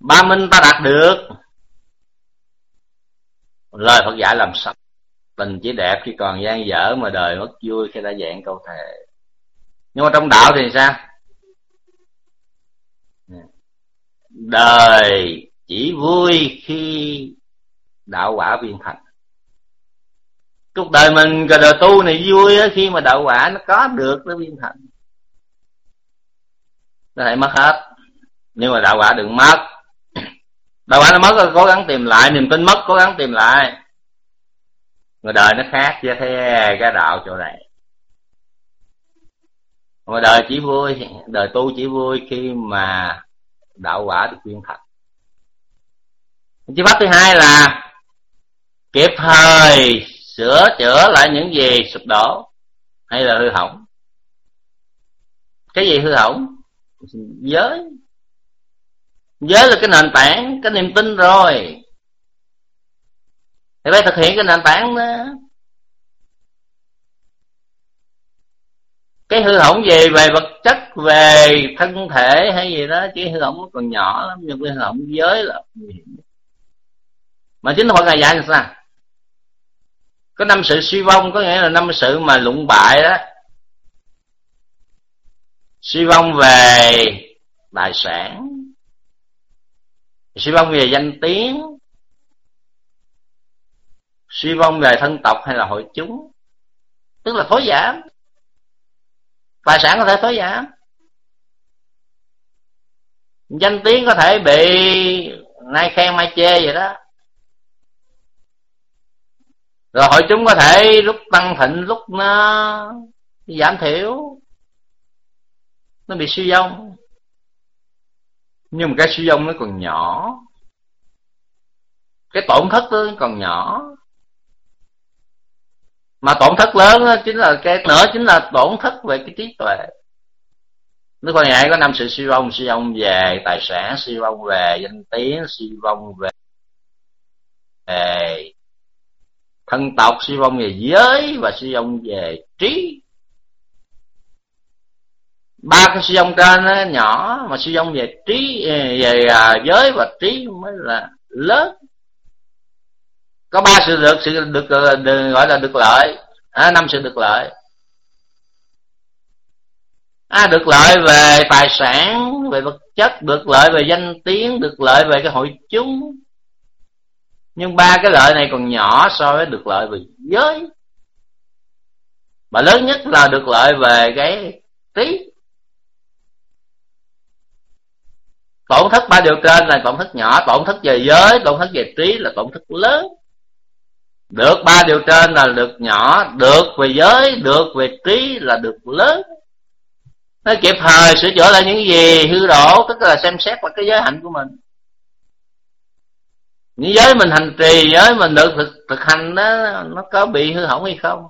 Speaker 1: Ba minh ta đạt được, lời Phật dạy làm xong. Tình chỉ đẹp khi còn gian dở mà đời mất vui khi đã dạng câu thề. Nhưng mà trong đạo thì sao? Đời chỉ vui khi đạo quả viên thành. Cuộc đời mình cái đời tu này vui khi mà đạo quả nó có được, nó viên thành. Nó thể mất hết. Nhưng mà đạo quả đừng mất, đạo quả nó mất rồi cố gắng tìm lại, niềm tin mất cố gắng tìm lại. Người đời nó khác với thế cái đạo chỗ này. Người đời chỉ vui, đời tu chỉ vui khi mà đạo quả được viên thành. Chi pháp thứ hai là kịp thời sửa chữa lại những gì sụp đổ hay là hư hỏng. Cái gì hư hỏng? Giới. Giới là cái nền tảng, cái niềm tin rồi. Thì phải thực hiện cái nền tảng đó. Cái hư hỏng gì về vật chất, về thân thể hay gì đó chỉ hư hỏng còn nhỏ lắm, nhưng cái hư hỏng giới là mà chính Phật ngài dạy là sao? Có năm sự suy vong, có nghĩa là năm sự mà lụng bại đó. Suy vong về tài sản. Suy vong về danh tiếng. Suy vong về thân tộc hay là hội chúng. Tức là thối giảm. Tài sản có thể thối giảm. Danh tiếng có thể bị nay khen mai chê vậy đó rồi hội chúng có thể lúc tăng thịnh lúc nó giảm thiểu. Nó bị suy vong. Nhưng mà cái suy vong nó còn nhỏ. Cái tổn thất nó còn nhỏ. Mà tổn thất lớn đó chính là cái nữa chính là tổn thất về cái trí tuệ. Đức Phật ngại có năm sự suy vong Suy vong về tài sản Suy vong về danh tiếng Suy vong về, về thân tộc Suy vong về giới Và suy vong về trí. Ba cái suy vong trên nó nhỏ mà suy vong về trí về à, giới và trí mới là lớn. Có ba sự được sự được, à, được gọi là được lợi. À, năm sự được lợi. À, được lợi về tài sản về vật chất được lợi về danh tiếng được lợi về cái hội chúng nhưng ba cái lợi này còn nhỏ so với được lợi về giới. Mà lớn nhất là được lợi về cái trí. Tổn thất ba điều trên là tổn thất nhỏ, tổn thất về giới, tổn thất về trí là tổn thất lớn. Được ba điều trên là được nhỏ, được về giới, được về trí là được lớn. Nó kịp thời sửa chữa lại những gì hư đổ, tức là xem xét lại cái giới hạnh của mình những giới mình hành trì giới mình được thực, thực hành đó nó có bị hư hỏng hay không?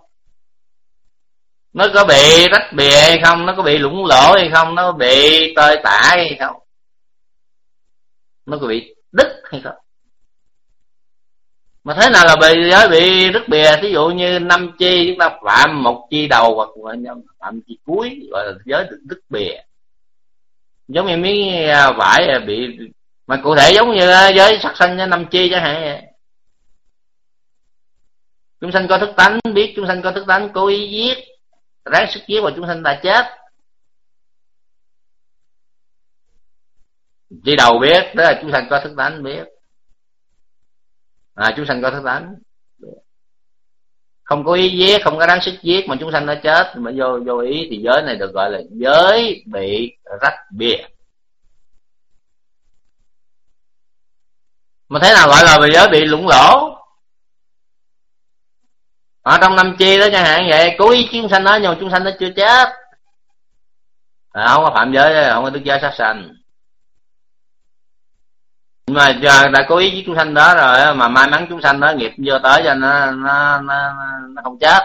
Speaker 1: Nó có bị rách bìa hay không? Nó có bị lũng lỗ hay không? Nó có bị tơi tả hay không? Nó có bị đứt hay không? Mà thế nào là bị giới bị đứt bìa? Ví dụ như năm chi chúng ta phạm một chi đầu hoặc phạm chi cuối gọi là giới được đứt bìa. Giống như miếng à, vải à, bị mà cụ thể giống như à, giới sắc sanh năm chi chẳng hạn chúng sanh có thức tánh, biết chúng sanh có thức tánh, cố ý giết, ráng sức giết và chúng sanh đã chết. Chỉ đầu biết, đó là chúng sanh có thức tánh, biết. À chúng sanh có thức tánh không có ý giết, không có đáng sức giết mà chúng sanh nó chết. Mà vô vô ý thì giới này được gọi là giới bị rách bìa. Mà thế nào gọi là giới bị lũng lỗ? Ở trong năm chi đó chẳng hạn vậy cố ý chúng sanh đó nhưng mà chúng sanh nó chưa chết. À, không có phạm giới không có đức giới sát sanh. Nhưng mà giờ đã cố ý với chúng sanh đó rồi mà may mắn chúng sanh đó nghiệp vô tới cho nó nó nó, nó không chết.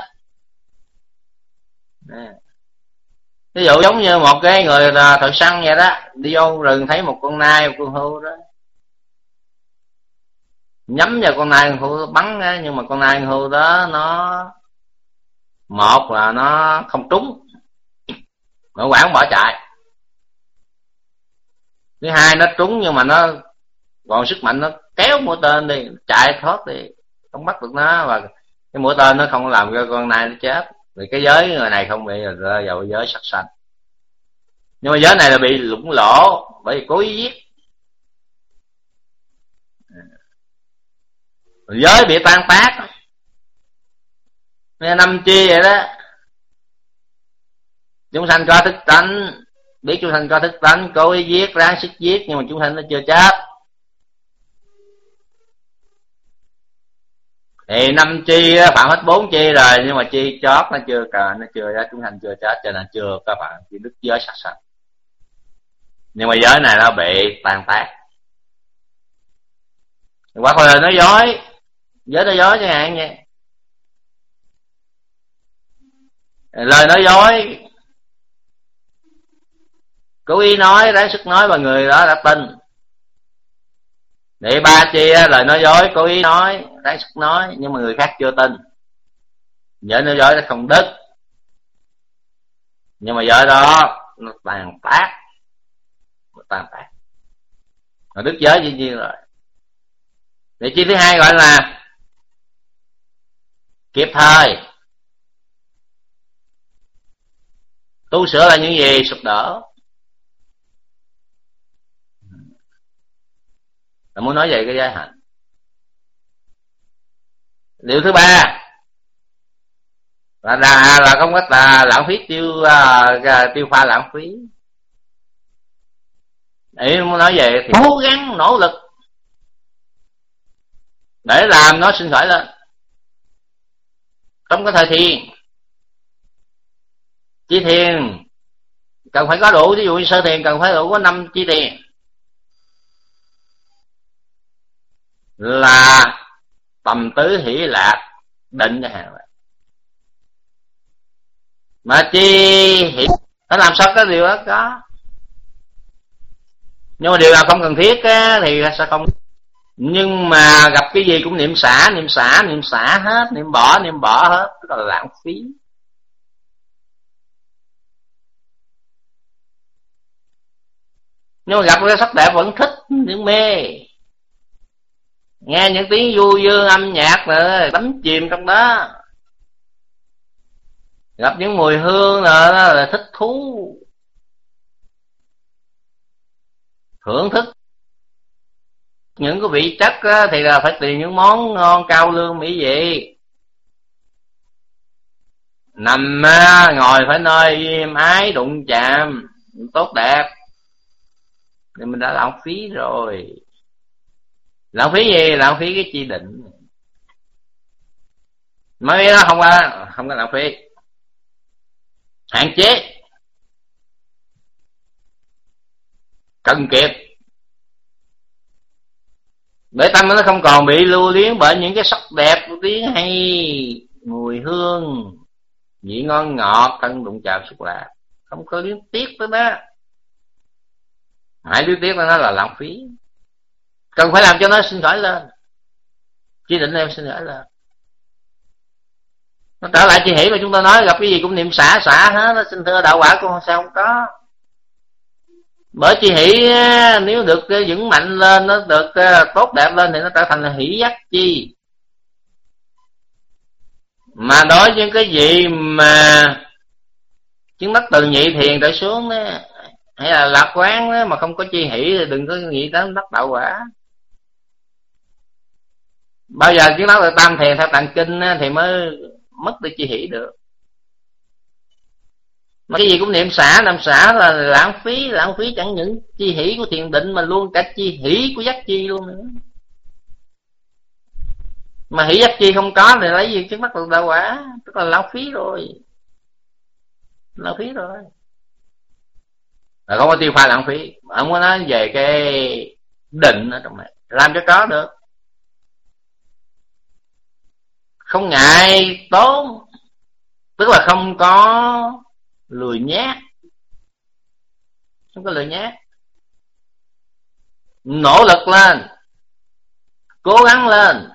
Speaker 1: Ví dụ giống như một cái người à, thợ săn vậy đó đi vô rừng thấy một con nai một con hươu đó nhắm vào con nai con hươu bắn á, nhưng mà con nai con hươu đó nó, một là nó không trúng. Nó quảng bỏ chạy. Thứ hai nó trúng nhưng mà nó, còn sức mạnh nó kéo mũi tên đi, chạy thoát đi, không bắt được nó. Và cái mũi tên nó không làm cho con nai nó chết. Vì cái giới người này không bị rơi vào giới sắc xanh nhưng mà giới này là bị lũng lỗ, bởi vì cố ý giết. Giới bị tan tác. Nên năm chi vậy đó. Chúng sanh có thức tánh. Biết chúng sanh có thức tánh cố ý giết, ráng sức giết, nhưng mà chúng sanh nó chưa chết. Thì năm chi phạm hết bốn chi rồi, nhưng mà chi chót nó chưa cần nó chưa ra, chúng thành chưa chết, cho nên chưa có phạm chi đức giới sạch sạch nhưng mà giới này nó bị tan tác. Quá là nói dối giới nói dối chẳng hạn vậy. Lời nói dối. Cố ý nói, ráng sức nói mà người đó đã tin. Để ba chi lời nói dối cố ý nói, ráng sức nói, nhưng mà người khác chưa tin. Vợ nói dối nó không đứt nhưng mà vợ đó, nó tàn tác nó tàn tác nó đứt giới dĩ nhiên rồi. Để chi thứ hai gọi là kịp thời. Tu sửa là những gì sụp đổ. Là muốn nói về cái giới hạnh điều thứ ba. Là là, là không có là lãng phí tiêu uh, tiêu pha lãng phí. Ý muốn nói về thì cố gắng nỗ lực để làm nó sinh khởi lên trong cái thời thiền. Chi thiền cần phải có đủ ví dụ như sơ thiền cần phải đủ có năm chi thiền. Là tầm tứ hỷ lạc định cho hàng mà chi hỷ nó làm sao có điều đó? Có. Nhưng mà điều nào không cần thiết á, thì sẽ không nhưng mà gặp cái gì cũng niệm xả niệm xả niệm xả hết, niệm bỏ niệm bỏ hết, tức là lãng phí. Nhưng mà gặp cái sắc đẹp vẫn thích những mê. Nghe những tiếng du dương âm nhạc nữa đắm chìm trong đó. Gặp những mùi hương nữa là thích thú. Thưởng thức những cái vị chất á, thì là phải tìm những món ngon cao lương mỹ vị. Nằm á, ngồi phải nơi êm ái đụng chạm tốt đẹp. Thì mình đã lãng phí rồi. Lãng phí gì? Lãng phí cái chi định. Mới đó không có không có lãng phí. Hạn chế. Cần kiệt để tâm nó không còn bị lưu luyến bởi những cái sắc đẹp của tiếng hay, mùi hương, vị ngon ngọt, thân đụng chạm xúc lạc. Không có liên tiếc tới đó hãy liên tiếc tới nó là lãng phí. Cần phải làm cho nó sinh khởi lên. Chỉ định em sinh khởi lên. Nó trở lại chỉ hỷ mà chúng ta nói gặp cái gì cũng niệm xả xả hết. Nó xin thưa đạo quả cũng sao không có bởi chi hỷ nếu được vững mạnh lên nó được tốt đẹp lên thì nó trở thành là hỷ giác chi. Mà đối với cái gì mà chứng đắc từ nhị thiền trở xuống đó hay là lạc quán đó, mà không có chi hỷ thì đừng có nghĩ đến đắc đạo quả. Bao giờ chứng đắc được tam thiền theo tạng kinh thì mới mất đi chi hỷ được mà cái gì cũng niệm xả, làm xả là lãng phí lãng phí chẳng những chi hỷ của thiền định mà luôn cả chi hỷ của giác chi luôn nữa. Mà hỷ giác chi không có thì lấy gì trước mắt được đạo quả tức là lãng phí rồi. Lãng phí rồi. Là không có tiêu pha lãng phí. Ông có nói về cái định ở trong này. Làm cho có được. Không ngại tốn. Tức là không có lười nhát. Không có lười nhát. Nỗ lực lên. Cố gắng lên.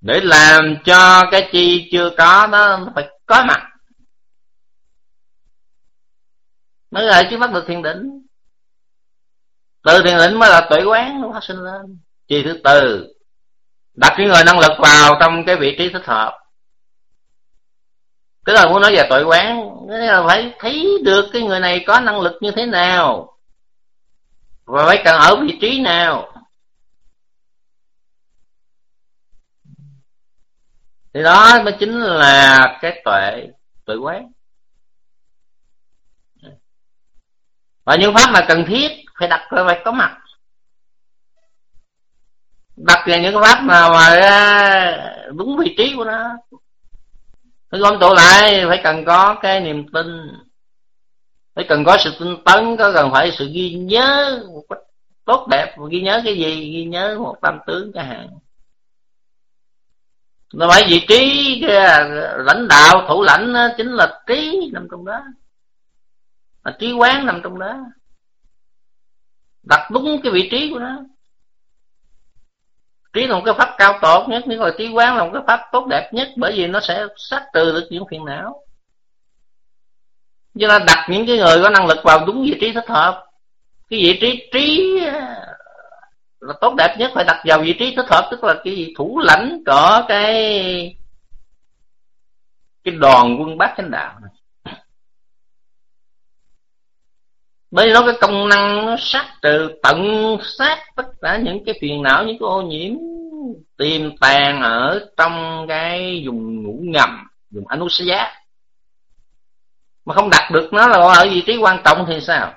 Speaker 1: Để làm cho cái chi chưa có nó phải có mặt. Mới lại chứ bắt được thiền định. Từ thiền định mới là tuệ quán, nó phát sinh lên. Chi thứ tư, đặt cái người năng lực vào trong cái vị trí thích hợp cái lời muốn nói về tội quán. Là phải thấy được cái người này có năng lực như thế nào. Và phải cần ở vị trí nào. Thì đó mới chính là cái tuệ tuệ quán. Và những pháp mà cần thiết phải đặt, phải có mặt. Đặt về những cái pháp nào mà đúng vị trí của nó phải gom tụ lại, phải cần có cái niềm tin. Phải cần có sự tinh tấn, có cần phải sự ghi nhớ một cách tốt đẹp. Ghi nhớ cái gì? Ghi nhớ một tâm tướng chẳng hạn nó phải vị trí, cái à, lãnh đạo, thủ lãnh chính là trí nằm trong đó. Là trí quán nằm trong đó. Đặt đúng cái vị trí của nó trí là một cái pháp cao tốt nhất, nếu mà trí quán là một cái pháp tốt đẹp nhất, bởi vì nó sẽ sát trừ được những phiền não. Cho nên đặt những cái người có năng lực vào đúng vị trí thích hợp. Cái vị trí trí à, là tốt đẹp nhất phải đặt vào vị trí thích hợp, tức là cái gì thủ lãnh của cái cái đoàn quân bát chánh đạo này. Bởi vì nó cái công năng nó sát trừ tận sát tất cả những cái phiền não những cái ô nhiễm tiềm tàng ở trong cái vùng ngủ ngầm dùng anusaya. Mà không đặt được nó là ở vị trí quan trọng thì sao?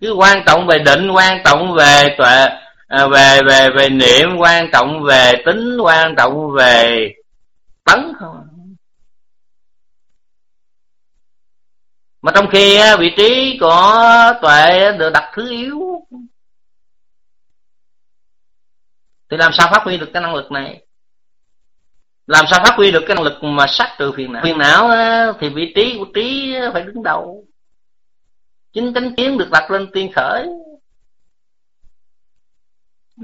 Speaker 1: Cứ quan trọng về định quan trọng về tuệ à, về về về niệm quan trọng về tính quan trọng về tấn không mà trong khi vị trí của tuệ được đặt thứ yếu. Thì làm sao phát huy được cái năng lực này? Làm sao phát huy được cái năng lực mà sát trừ phiền não? Phiền não thì vị trí của trí phải đứng đầu. Chính chánh kiến được đặt lên tiên khởi.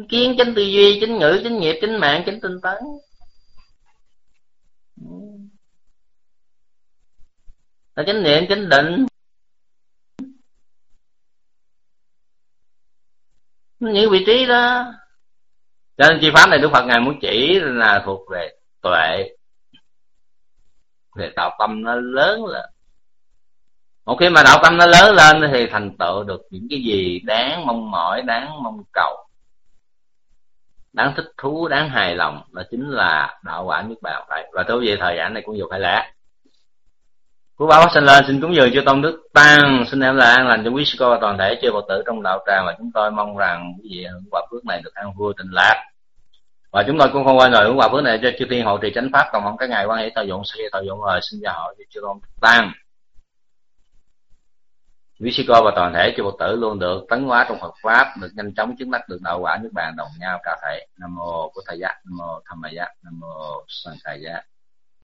Speaker 1: Kiến, chánh tư duy, chánh ngữ, chánh nghiệp, chánh mạng, chánh tinh tấn. Là chánh niệm chánh định. Những vị trí đó. Cho nên chi pháp này đức phật ngài muốn chỉ là thuộc về tuệ. Về đạo tâm nó lớn là một khi mà đạo tâm nó lớn lên thì thành tựu được những cái gì đáng mong mỏi, đáng mong cầu, đáng thích thú, đáng hài lòng. Đó chính là đạo quả nước bàn phải và thưa vậy thời gian này cũng dùng phải lẽ. Phước báo sinh lên xin cúng dường cho tôn đức tăng. Xin em là an lành cho quý sư cô và toàn thể chư Phật tử trong đạo tràng và chúng tôi mong rằng quý vị hưởng quả phước này được an vui tình lạc. Và chúng tôi cũng không quên rồi hưởng quả phước này cho chư thiên hộ trì chánh pháp. Cộng hồng các ngày quan hệ thọ dụng, sự thọ dụng rồi xin gia hội cho chư tôn đức tăng. Quý sư cô và toàn thể chư Phật tử luôn được tấn hóa trong Phật pháp, được nhanh chóng chứng đắc được đạo quả nước bàn đồng nhau cả thể. Nam mô bổn thầy giác nam mô tham maya dạ, nam mô sanh thầy giác dạ.